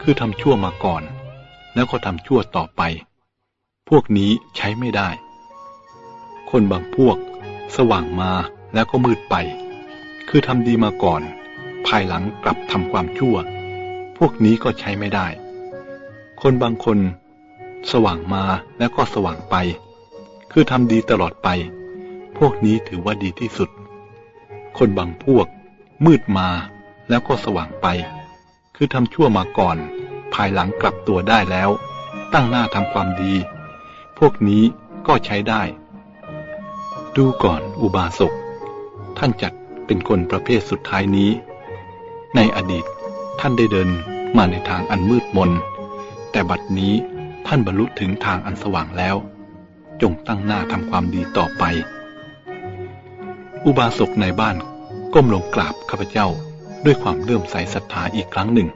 [SPEAKER 2] คือทำชั่วมาก่อน แล้วก็ทำชั่วต่อไป พวกนี้ใช้ไม่ได้ คนบางพวก สว่างมาแล้วก็มืดไป คือทำดีมาก่อน ภายหลังกลับทำความชั่ว พวกนี้ก็ใช้ไม่ได้ คนบางคน สว่างมาแล้วก็สว่างไป คือทำดีตลอดไป พวกนี้ถือว่าดีที่สุด คนบางพวก มืดมาแล้วก็สว่างไป คือทำชั่วมาก่อน ภายหลังกลับตัวได้แล้ว ตั้งหน้าทำความดี พวกนี้ก็ใช้ได้ ดูก่อนอุบาสก ท่านจัดเป็นคนประเภทสุดท้ายนี้ ในอดีตท่านได้เดินมาในทางอันมืดมน แต่บัดนี้ท่านบรรลุถึงทางอันสว่างแล้ว จงตั้งหน้าทำความดีต่อไป อุบาสกในบ้านก้มลงกราบข้าพเจ้าด้วยความเลื่อมใสศรัทธาอีกครั้งหนึ่ง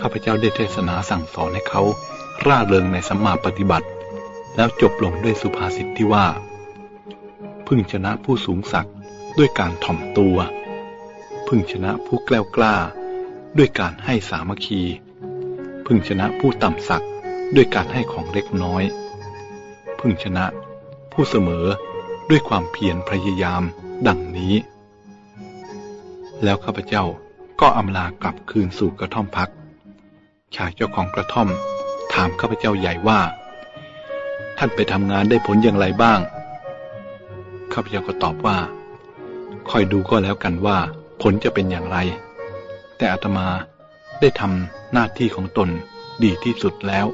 [SPEAKER 2] ข้าพเจ้าได้เทศนาสั่งสอนให้เขาร่าเริงในสัมมาปฏิบัติ แล้วจบลงด้วยสุภาษิตที่ว่า พึ่งชนะผู้สูงศักดิ์ด้วยการถ่อมตัว พึ่งชนะผู้แกล้วกล้า ด้วยการให้สามัคคี พึ่งชนะผู้ต่ำศักดิ์ด้วยการให้ของเล็กน้อย พึ่งชนะผู้เสมอด้วยความเพียรพยายามดังนี้ แล้วข้าพเจ้าก็อำลากลับคืนสู่กระท่อมพัก ชายเจ้าของกระท่อม ถามข้าพเจ้าใหญ่ว่า ท่านไปทำงานได้ผลอย่างไรบ้าง ข้าพเจ้าก็ตอบว่า คอยดูก็แล้วกันว่า ผลจะเป็นอย่างไร แต่อาตมาได้ทำหน้าที่ของตนดีที่สุดแล้ว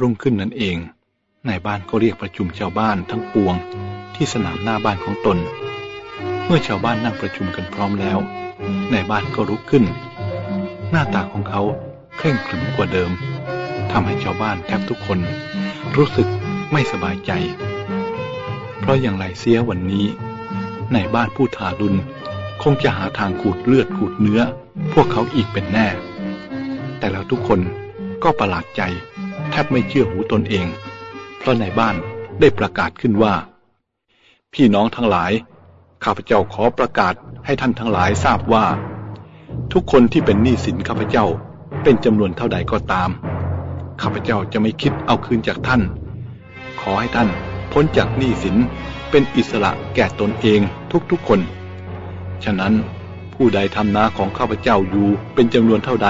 [SPEAKER 2] รุ่งขึ้นนั่นเอง นายบ้านก็เรียกประชุมชาวบ้านทั้งปวงที่สนามหน้าบ้านของตน เมื่อชาวบ้านนั่งประชุมกันพร้อมแล้ว นายบ้านก็ลุกขึ้น หน้าตาของเขาเคร่งขรึมกว่าเดิมทำให้ชาวบ้านแทบทุกคน รู้สึกไม่สบายใจ เพราะอย่างไรเสียวันนี้นายบ้านผู้ทารุณคงจะหาทางขูดเลือดขูดเนื้อ พวกเขาอีกเป็นแน่ แต่แล้วทุกคนก็ประหลาดใจ แทบไม่เชื่อหูตนเอง เพราะในบ้านได้ประกาศขึ้นว่า พี่น้องทั้งหลาย ข้าพเจ้าขอประกาศให้ท่านทั้งหลายทราบว่า ทุกคนที่เป็นหนี้สินข้าพเจ้าเป็นจำนวนเท่าใดก็ตาม ข้าพเจ้าจะไม่คิดเอาคืนจากท่าน ขอให้ท่านพ้นจากหนี้สินเป็นอิสระแก่ตนเองทุกๆคน ฉะนั้นผู้ใดทำนาของข้าพเจ้าอยู่เป็นจำนวนเท่าใด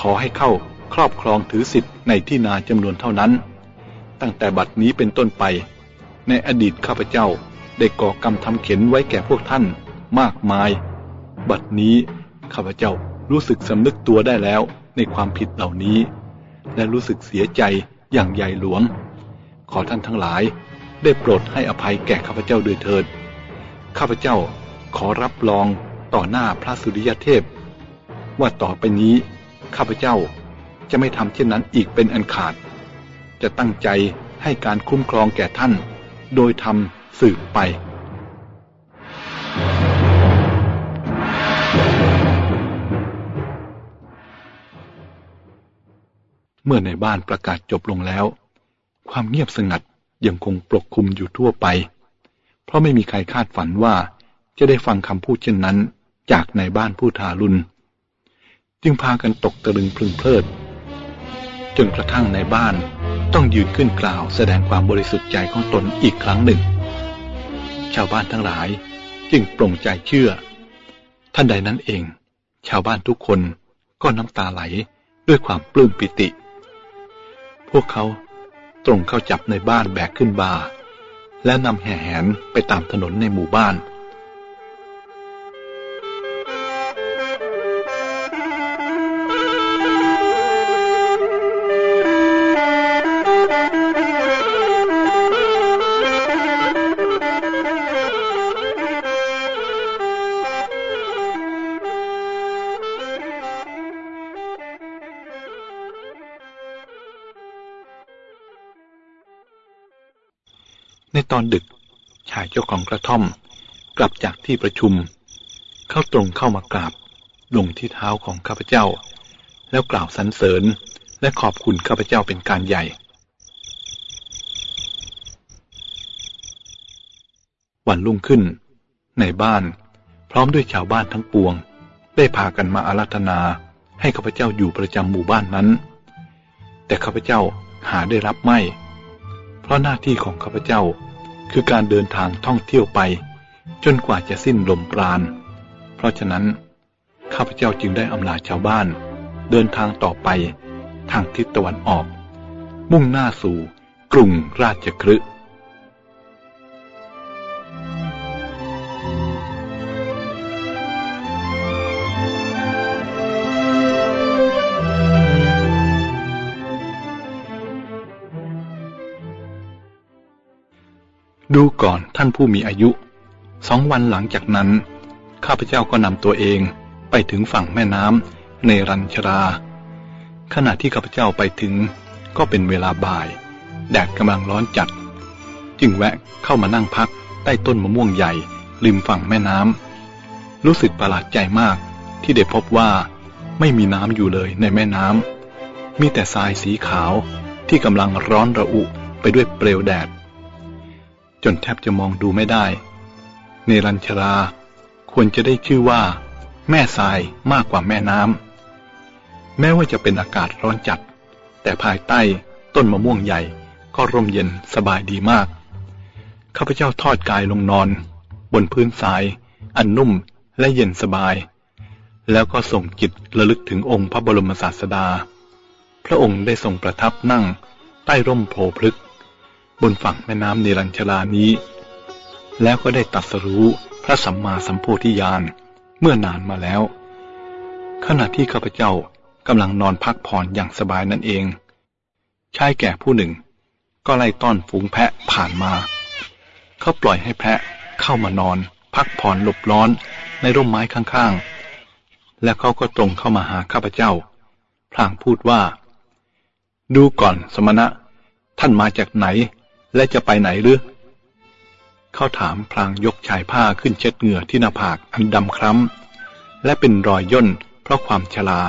[SPEAKER 2] ขอให้เข้า ครอบครองถือสิทธิ์ในที่นาจำนวนเท่านั้น ตั้งแต่บัดนี้เป็นต้นไป ในอดีตข้าพเจ้าได้ก่อกรรมทำเข็นไว้แก่พวกท่านมากมาย บัดนี้ข้าพเจ้ารู้สึกสำนึกตัวได้แล้วในความผิดเหล่านี้ และรู้สึกเสียใจอย่างใหญ่หลวง ขอท่านทั้งหลาย ได้โปรดให้อภัยแก่ข้าพเจ้าโดยเถิด ข้าพเจ้าขอรับรองต่อหน้าพระสุริยเทพ ว่าต่อไปนี้ข้าพเจ้า จะไม่ทำเช่นนั้นอีกเป็นอันขาด จะตั้งใจให้การคุ้มครองแก่ท่าน โดยทำสืบไป เมื่อในบ้านประกาศจบลงแล้ว ความเงียบสงัดยังคงปกคลุมอยู่ทั่วไป เพราะไม่มีใครคาดฝันว่าจะได้ฟังคำพูดเช่นนั้น จากในบ้านผู้ทารุณ จึงพากันตกตะลึงพึงเพลิด นกระทั่งในบ้านต้องยืนขึ้นกล่าวแสดงความบริสุทธิ์ใจของตนอีกครั้งหนึ่ง ชาวบ้านทั้งหลายจึงปรงใจเชื่อ ท่านใดนั้นเอง ชาวบ้านทุกคนก็น้ำตาไหลด้วยความปลื้มปิติ พวกเขาตรงเข้าจับในบ้านแบกขึ้นบาและนำแห่แหนไปตามถนนในหมู่บ้าน จ้าของกระท่อม กลับจากที่ประชุม เข้าตรงเข้ามากราบลงที่เท้าของข้าพเจ้า แล้วกล่าวสรรเสริญและขอบคุณข้าพเจ้าเป็นการใหญ่ วันรุ่งขึ้น ในบ้านพร้อมด้วยชาวบ้านทั้งปวง ได้พากันมาอารัธนาให้ข้าพเจ้าอยู่ประจำหมู่บ้านนั้น แต่ข้าพเจ้าหาได้รับไม่ เพราะหน้าที่ของข้าพเจ้า คือการเดินทางท่องเที่ยวไป จนกว่าจะสิ้นลมปราณ เพราะฉะนั้น ข้าพเจ้าจึงได้อำลาชาวบ้าน เดินทางต่อไปทางทิศตะวันออก มุ่งหน้าสู่กรุงราชคฤห์ ดูก่อนท่านผู้มีอายุ สองวันหลังจากนั้น ข้าพเจ้าก็นำตัวเองไปถึงฝั่งแม่น้ำในรัญชรา ขณะที่ข้าพเจ้าไปถึงก็เป็นเวลาบ่าย แดดกำลังร้อนจัด จึงแวะเข้ามานั่งพักใต้ต้นมะม่วงใหญ่ริมฝั่งแม่น้ำรู้สึกประหลาดใจมากที่ได้พบว่าไม่มีน้ำอยู่เลยในแม่น้ำมีแต่ทรายสีขาวที่กำลังร้อนระอุไปด้วยเปลวแดด จนแทบจะมองดูไม่ได้ เนรัญชรา ควรจะได้ชื่อว่า แม่ทรายมากกว่าแม่น้ำแม้ว่าจะเป็นอากาศร้อนจัด แต่ภายใต้ต้นมะม่วงใหญ่ก็ร่มเย็นสบายดีมาก ข้าพเจ้าทอดกายลงนอน บนพื้นทราย อันนุ่มและเย็นสบาย แล้วก็ส่งจิตระลึกถึงองค์พระบรมศาสดา พระองค์ได้ทรงประทับนั่งใต้ร่มโพพฤกษ บนฝั่งแม่น้ำเนรัญชลานี้ แล้วก็ได้ตัดสรู้พระสัมมาสัมโพธิญาณเมื่อนานมาแล้ว ขณะที่ข้าพเจ้ากำลังนอนพักผ่อนอย่างสบายนั่นเอง ชายแก่ผู้หนึ่ง ก็ไล่ต้อนฝูงแพะผ่านมา เขาปล่อยให้แพะเข้ามานอน พักผ่อนหลบร้อนในร่มไม้ข้างๆ แล้วเขาก็ตรงเข้ามาหาข้าพเจ้า พลางพูดว่า ดูก่อนสมณะ ท่านมาจากไหน และจะไปไหนหรือ เขาถามพลางยกชายผ้าขึ้นเช็ดเหงื่อที่หน้าผากอันดำคล้ำ และเป็นรอยย่นเพราะความชรา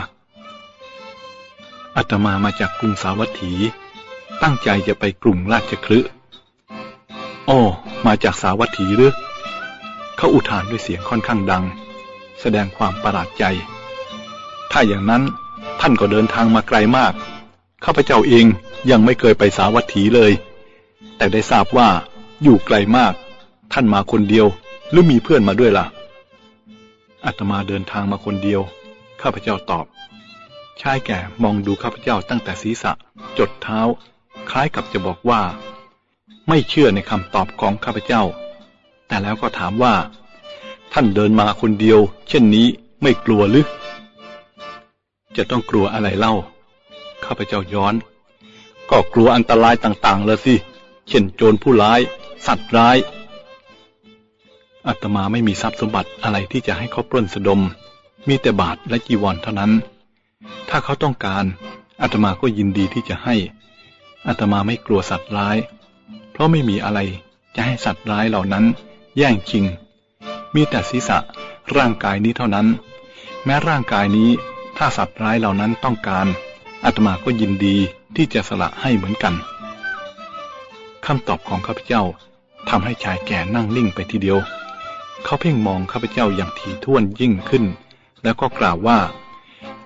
[SPEAKER 2] อาตมามาจากกรุงสาวัตถี ตั้งใจจะไปกรุงราชคลึโอ้มาจากสาวัตถีหรือ เขาอุทานด้วยเสียงค่อนข้างดัง แสดงความประหลาดใจ ถ้าอย่างนั้นท่านก็เดินทางมาไกลมาก ข้าพเจ้าเองยังไม่เคยไปสาวัตถีเลย แต่ได้ทราบว่าอยู่ไกลมาก ท่านมาคนเดียวหรือมีเพื่อนมาด้วยละ่ะอาตมาเดินทางมาคนเดียว ข้าพเจ้าตอบ ชายแก่มองดูข้าพเจ้าตั้งแต่ศีรษะ จดเท้า คล้ายกับจะบอกว่า ไม่เชื่อในคำตอบของข้าพเจ้า แต่แล้วก็ถามว่า ท่านเดินมาคนเดียว เช่นนี้ไม่กลัวหรือจะต้องกลัวอะไรเล่า ข้าพเจ้าย้อน ก็กลัวอันตรายต่าง ๆ เลยสิ เช่น โจรผู้ร้าย สัตว์ร้ายอาตมาไม่มีทรัพย์สมบัติอะไรที่จะให้เขาปล้นสะดม มีแต่บาทและจีวรเท่านั้น ถ้าเขาต้องการอาตมาก็ยินดีที่จะให้อาตมาไม่กลัวสัตว์ร้าย เพราะไม่มีอะไรจะให้สัตว์ร้ายเหล่านั้น แย่งชิง มีแต่ศีรษะร่างกายนี้เท่านั้น แม้ร่างกายนี้ถ้าสัตว์ร้ายเหล่านั้นต้องการอาตมาก็ยินดีที่จะสละให้เหมือนกัน คำตอบของข้าพเจ้าทำให้ชายแก่นั่งนิ่งไปทีเดียว เขาเพ่งมองข้าพเจ้าอย่างถี่ถ้วนยิ่งขึ้น แล้วก็กล่าวว่า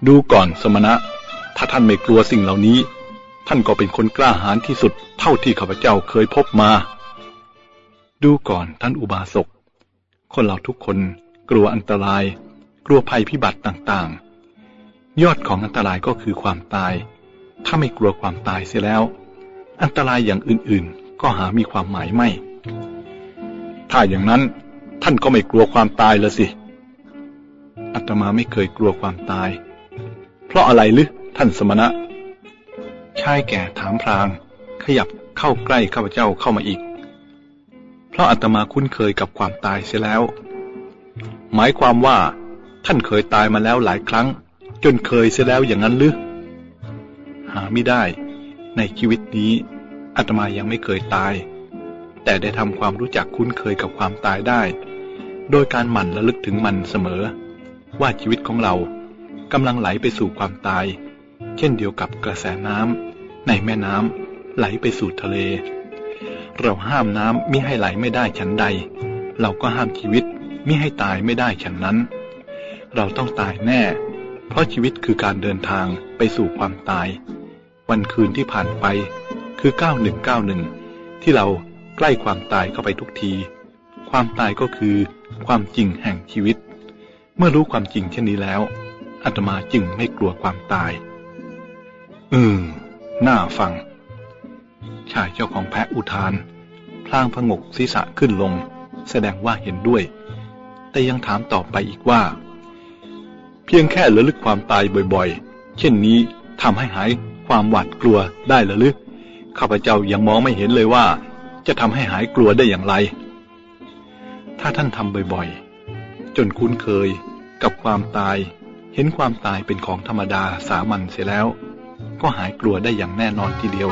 [SPEAKER 2] ดูก่อนสมณะ ถ้าท่านไม่กลัวสิ่งเหล่านี้ ท่านก็เป็นคนกล้าหาญที่สุดเท่าที่ข้าพเจ้าเคยพบมา ดูก่อนท่านอุบาสก คนเราทุกคนกลัวอันตราย กลัวภัยพิบัติต่างๆ ยอดของอันตรายก็คือความตาย ถ้าไม่กลัวความตายเสียแล้ว อันตรายอย่างอื่นๆ ก็หามีความหมายไม่ ถ้าอย่างนั้นท่านก็ไม่กลัวความตายละสิ อัตมาไม่เคยกลัวความตาย เพราะอะไรหรือท่านสมณะ ชายแก่ถามพราง ขยับเข้าใกล้ข้าพเจ้าเข้ามาอีก เพราะอัตมาคุ้นเคยกับความตายเสียแล้ว หมายความว่า ท่านเคยตายมาแล้วหลายครั้ง จนเคยเสียแล้วอย่างนั้นหรือหาไม่ได้ ในชีวิตนี้ อาตมายังไม่เคยตาย แต่ได้ทำความรู้จักคุ้นเคยกับความตายได้ โดยการหมั่นระลึกถึงมันเสมอ ว่าชีวิตของเรากำลังไหลไปสู่ความตาย เช่นเดียวกับกระแสน้ำในแม่น้ำไหลไปสู่ทะเล เราห้ามน้ำมิให้ไหลไม่ได้ฉันใด เราก็ห้ามชีวิตมิให้ตายไม่ได้ฉันนั้น เราต้องตายแน่ เพราะชีวิตคือการเดินทางไปสู่ความตาย วันคืนที่ผ่านไป คือ 9191 ที่เราใกล้ความตายเข้าไปทุกที ความตายก็คือความจริงแห่งชีวิต เมื่อรู้ความจริงเช่นนี้แล้วอาตมาจึงไม่กลัวความตาย อืม น่าฟัง ชายเจ้าของแพะอุทาน พลางพงกศีรษะขึ้นลง แสดงว่าเห็นด้วย แต่ยังถามต่อไปอีกว่า เพียงแค่ระลึกความตายบ่อยๆ เช่นนี้ทำให้หายความหวาดกลัวได้หรือ ข้าพเจ้ายังมองไม่เห็นเลยว่า จะทำให้หายกลัวได้อย่างไร ถ้าท่านทำบ่อยๆ จนคุ้นเคยกับความตาย เห็นความตายเป็นของธรรมดาสามัญเสียแล้ว ก็หายกลัวได้อย่างแน่นอนทีเดียว